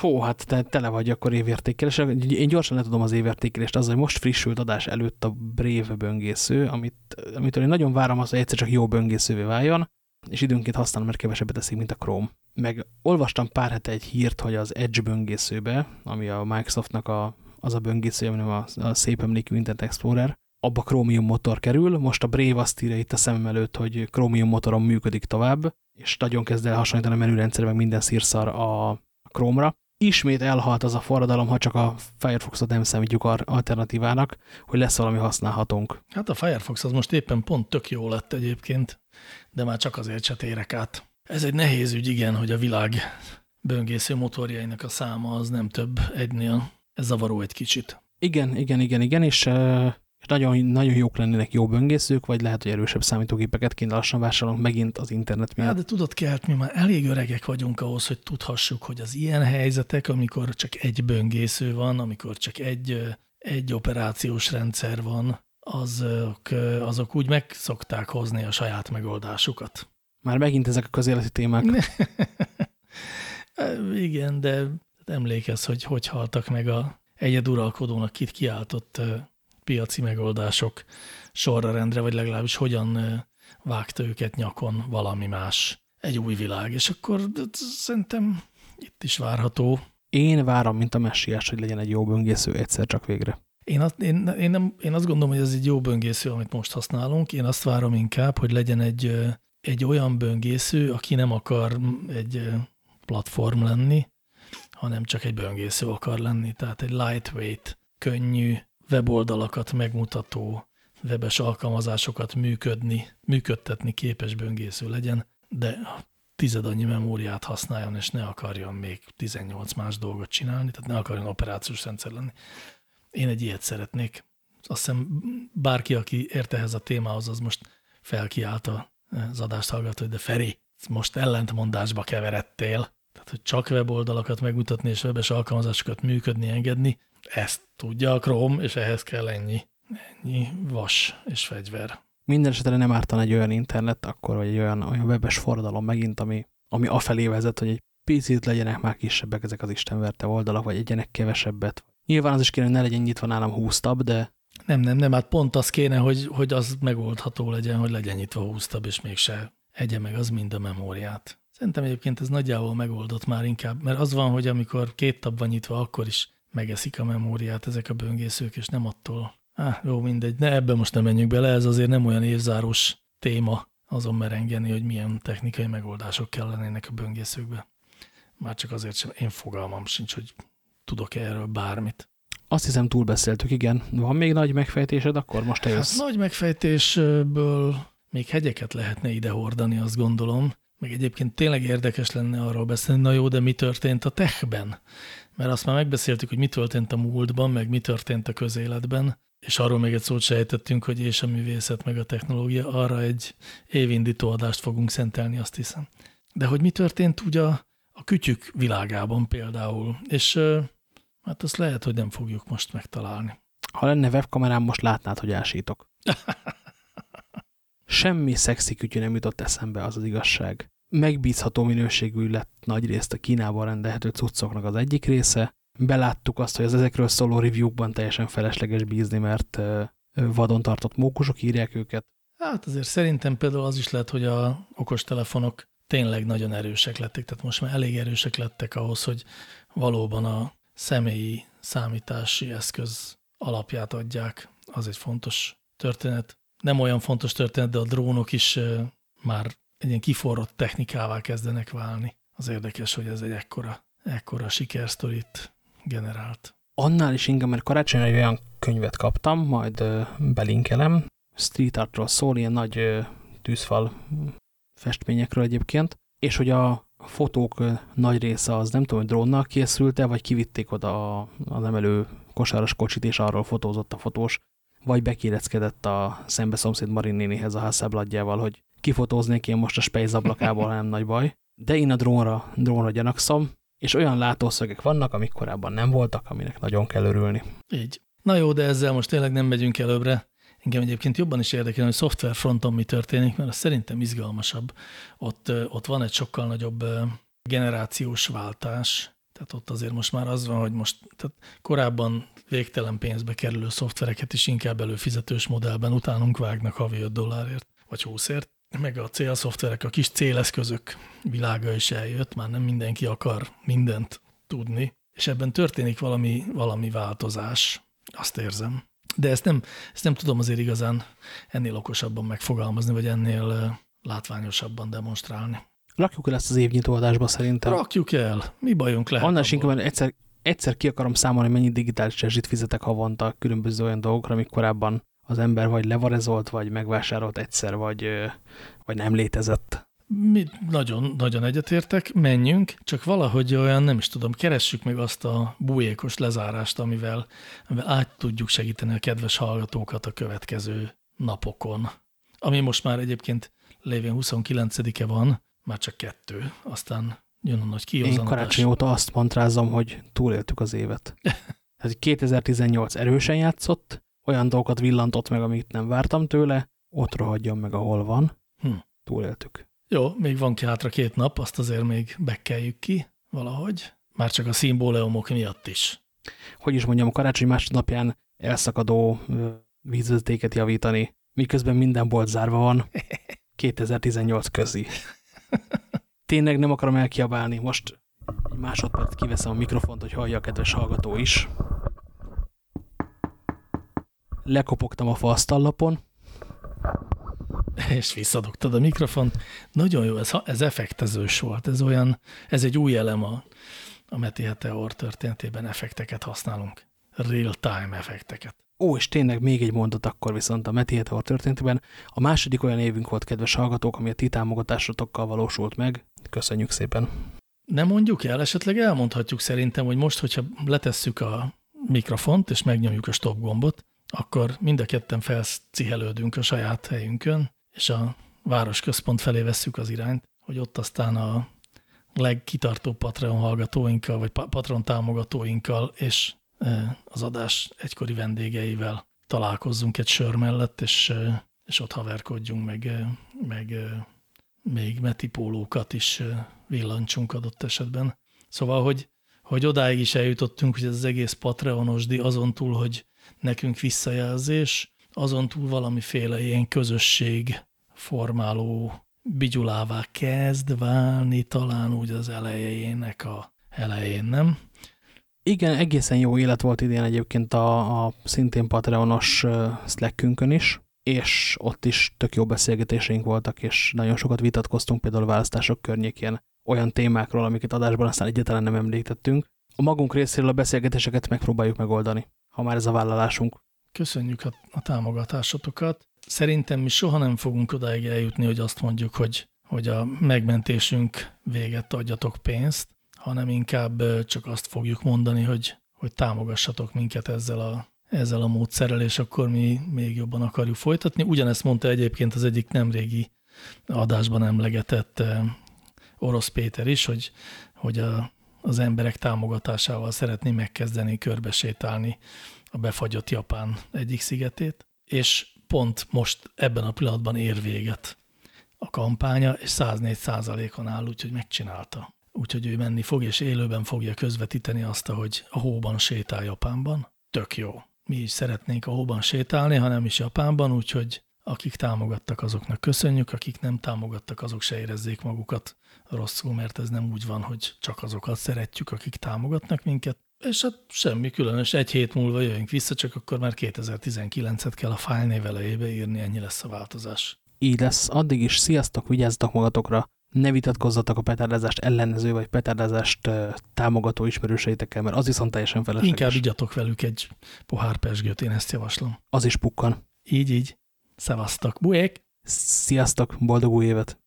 Hó, hát te tele vagy akkor évértékelés. Én gyorsan letudom az évértékelést azzal, hogy most frissült adás előtt a Brave böngésző, amit, amitől én nagyon várom azt, hogy egyszer csak jó böngészővé váljon, és időnként használom, mert kevesebbet teszik, mint a Chrome. Meg olvastam pár hete egy hírt, hogy az Edge böngészőbe, ami a Microsoftnak a, az a böngésző, ami a, a szép emlékű Internet Explorer, abba Chromium motor kerül, most a Brave azt írja itt a szemem előtt, hogy Chromium motoron működik tovább, és nagyon kezd el hasonlítani a menürendszer, meg minden szírszar a Chrome-ra. Ismét elhalt az a forradalom, ha csak a Firefoxot nem számítjuk alternatívának, hogy lesz valami használhatónk. Hát a Firefox az most éppen pont tök jó lett egyébként, de már csak azért se térek át. Ez egy nehéz ügy, igen, hogy a világ böngésző motorjainak a száma az nem több egynél. Ez zavaró egy kicsit. Igen, igen, igen, igen, és és nagyon, nagyon jók lennének jó böngészők, vagy lehet, hogy erősebb számítógépeket kéne lassan vásárolunk megint az internet miatt. Ja, de tudod, Kelt, mi már elég öregek vagyunk ahhoz, hogy tudhassuk, hogy az ilyen helyzetek, amikor csak egy böngésző van, amikor csak egy, egy operációs rendszer van, azok, azok úgy meg szokták hozni a saját megoldásukat. Már megint ezek a közéleti témák. Igen, de emlékezz, hogy hogy haltak meg a egyeduralkodónak kit kiáltott piaci megoldások sorra rendre, vagy legalábbis hogyan vágta őket nyakon valami más, egy új világ, és akkor szerintem itt is várható. Én várom, mint a messiás, hogy legyen egy jó böngésző egyszer csak végre. Én azt, én, én, nem, én azt gondolom, hogy ez egy jó böngésző, amit most használunk. Én azt várom inkább, hogy legyen egy, egy olyan böngésző, aki nem akar egy platform lenni, hanem csak egy böngésző akar lenni. Tehát egy lightweight, könnyű, weboldalakat megmutató, webes alkalmazásokat működni, működtetni képes böngésző legyen, de tized annyi memóriát használjon, és ne akarjon még 18 más dolgot csinálni, tehát ne akarjon operációs rendszer lenni. Én egy ilyet szeretnék. Azt hiszem bárki, aki ért ehhez a témához, az most felkiállt az adást hallgató, de Feri, most ellentmondásba keveredtél. Tehát, hogy csak weboldalakat megmutatni és webes alkalmazásokat működni, engedni, ezt tudja a Chrome, és ehhez kell ennyi, ennyi vas és fegyver. Minden esetre nem ártan egy olyan internet, akkor vagy egy olyan, olyan webes forradalom megint, ami, ami afelé vezet, hogy egy picit legyenek már kisebbek ezek az istenverte oldalak, vagy egyenek kevesebbet. Nyilván az is kéne, hogy ne legyen nyitva nálam 20 tab, de... Nem, nem, nem, hát pont az kéne, hogy, hogy az megoldható legyen, hogy legyen nyitva 20 tab, és mégse egye meg az mind a memóriát. Szerintem egyébként ez nagyjából megoldott már inkább, mert az van, hogy amikor két tab van nyitva, akkor is megeszik a memóriát ezek a böngészők, és nem attól. Á, jó, mindegy, de ebbe most nem menjünk bele, ez azért nem olyan évzáros téma azon merengeni, hogy milyen technikai megoldások kellenének a böngészőkbe. Már csak azért sem, én fogalmam sincs, hogy tudok-e erről bármit. Azt hiszem túlbeszéltük, igen. Van még nagy megfejtésed, akkor most te jössz. Hát, nagy megfejtésből még hegyeket lehetne ide hordani, azt gondolom. Meg egyébként tényleg érdekes lenne arról beszélni, na jó, de mi történt a techben? Mert azt már megbeszéltük, hogy mi történt a múltban, meg mi történt a közéletben, és arról még egy szót sejtettünk, hogy és a művészet, meg a technológia, arra egy évindító adást fogunk szentelni, azt hiszem. De hogy mi történt ugye a, a kütyük világában például, és hát azt lehet, hogy nem fogjuk most megtalálni. Ha lenne webkamerám, most látnád, hogy ásítok. Semmi szexi kütyű nem jutott eszembe, az az igazság megbízható minőségű lett nagy részt a Kínában rendelhető cuccoknak az egyik része. Beláttuk azt, hogy az ezekről szóló review-ban teljesen felesleges bízni, mert vadon tartott mókusok írják őket. Hát azért szerintem például az is lehet, hogy a okostelefonok tényleg nagyon erősek lettek, tehát most már elég erősek lettek ahhoz, hogy valóban a személyi számítási eszköz alapját adják. Az egy fontos történet. Nem olyan fontos történet, de a drónok is már egy ilyen kiforrott technikává kezdenek válni. Az érdekes, hogy ez egy ekkora, ekkora sikersztorit generált. Annál is inkább, mert karácsonyra egy olyan könyvet kaptam, majd belinkelem, street artról szól, ilyen nagy tűzfal festményekről egyébként, és hogy a fotók nagy része az nem tudom, hogy drónnal készült-e, vagy kivitték oda az emelő kosaras kocsit, és arról fotózott a fotós, vagy bekéreckedett a szembe szomszéd Marin a házszábladjával, hogy kifotóznék én most a Space ablakából, nem nagy baj. De én a drónra, drónra gyanakszom, és olyan látószögek vannak, amik korábban nem voltak, aminek nagyon kell örülni. Így. Na jó, de ezzel most tényleg nem megyünk előbbre. Engem egyébként jobban is érdekel, hogy szoftver fronton mi történik, mert az szerintem izgalmasabb. Ott, ott van egy sokkal nagyobb generációs váltás, tehát ott azért most már az van, hogy most tehát korábban végtelen pénzbe kerülő szoftvereket is inkább előfizetős modellben utánunk vágnak havi 5 dollárért, vagy 20ért, meg a célszoftverek, a kis céleszközök világa is eljött, már nem mindenki akar mindent tudni, és ebben történik valami, valami változás, azt érzem. De ezt nem, ezt nem tudom azért igazán ennél okosabban megfogalmazni, vagy ennél látványosabban demonstrálni. Rakjuk el ezt az évnyitó adásba szerintem. Rakjuk el. Mi bajunk lehet Annál inkább, mert egyszer, egyszer ki akarom számolni, mennyi digitális rezsit fizetek havonta különböző olyan dolgokra, amik korábban az ember vagy levarezolt, vagy megvásárolt egyszer, vagy, vagy nem létezett. Mi nagyon, nagyon egyetértek, menjünk, csak valahogy olyan, nem is tudom, keressük meg azt a bújékos lezárást, amivel, amivel át tudjuk segíteni a kedves hallgatókat a következő napokon. Ami most már egyébként lévén 29-e van, már csak kettő, aztán jön a nagy kihozanodás. Én karácsony óta azt mantrázom, hogy túléltük az évet. Tehát 2018 erősen játszott, olyan dolgokat villantott meg, amit nem vártam tőle, ott rohadjon meg, ahol van. Hm. Túléltük. Jó, még van ki hátra két nap, azt azért még bekeljük ki valahogy. Már csak a szimbóleumok miatt is. Hogy is mondjam, a karácsony másodnapján elszakadó vízvezetéket javítani, miközben minden bolt zárva van. 2018 közi. Tényleg nem akarom elkiabálni. Most egy másodperc kiveszem a mikrofont, hogy hallja a kedves hallgató is lekopogtam a fasztallapon. És visszadugtad a mikrofont. Nagyon jó, ez, ez effektezős volt. Ez olyan, ez egy új elem a, a Meti Heteor történetében effekteket használunk. Real-time effekteket. Ó, és tényleg még egy mondat akkor viszont a Meti Heteor történetében. A második olyan évünk volt, kedves hallgatók, ami a ti támogatásotokkal valósult meg. Köszönjük szépen. Nem mondjuk el, esetleg elmondhatjuk szerintem, hogy most, hogyha letesszük a mikrofont, és megnyomjuk a stop gombot, akkor mind a ketten felcihelődünk a saját helyünkön, és a városközpont felé vesszük az irányt, hogy ott aztán a legkitartóbb Patreon hallgatóinkkal, vagy Patreon támogatóinkkal, és e, az adás egykori vendégeivel találkozzunk egy sör mellett, és, e, és ott haverkodjunk, meg, e, meg még metipólókat is villancsunk adott esetben. Szóval, hogy, hogy odáig is eljutottunk, hogy ez az egész Patreonosdi azon túl, hogy nekünk visszajelzés, azon túl valamiféle ilyen közösség formáló bigyulává kezd válni, talán úgy az elejének a elején, nem? Igen, egészen jó élet volt idén egyébként a, a szintén Patreonos Slackünkön is, és ott is tök jó beszélgetéseink voltak, és nagyon sokat vitatkoztunk például a választások környékén olyan témákról, amiket adásban aztán egyáltalán nem említettünk. A magunk részéről a beszélgetéseket megpróbáljuk megoldani ha már ez a vállalásunk. Köszönjük a, a támogatásotokat. Szerintem mi soha nem fogunk odáig eljutni, hogy azt mondjuk, hogy, hogy a megmentésünk véget adjatok pénzt, hanem inkább csak azt fogjuk mondani, hogy, hogy támogassatok minket ezzel a, ezzel a módszerrel, és akkor mi még jobban akarjuk folytatni. Ugyanezt mondta egyébként az egyik nemrégi adásban emlegetett Orosz Péter is, hogy, hogy a az emberek támogatásával szeretné megkezdeni körbesétálni a befagyott Japán egyik szigetét, és pont most ebben a pillanatban ér véget a kampánya, és 104 százalékon áll, úgyhogy megcsinálta. Úgyhogy ő menni fog, és élőben fogja közvetíteni azt, hogy a hóban sétál Japánban. Tök jó. Mi is szeretnénk a hóban sétálni, hanem is Japánban, úgyhogy akik támogattak, azoknak köszönjük, akik nem támogattak, azok se érezzék magukat rosszul, mert ez nem úgy van, hogy csak azokat szeretjük, akik támogatnak minket. És hát semmi különös, egy hét múlva jövünk vissza, csak akkor már 2019-et kell a fájlnév elejébe írni, ennyi lesz a változás. Így lesz. Addig is sziasztok, vigyázzatok magatokra, ne vitatkozzatok a petárdázást ellenező vagy petárdázást támogató ismerőseitekkel, mert az viszont teljesen felesleges. Inkább igyatok velük egy pohár pesgőt, én ezt javaslom. Az is pukkan. Így, így. Szevasztok, buék! Sziasztok, boldog új évet!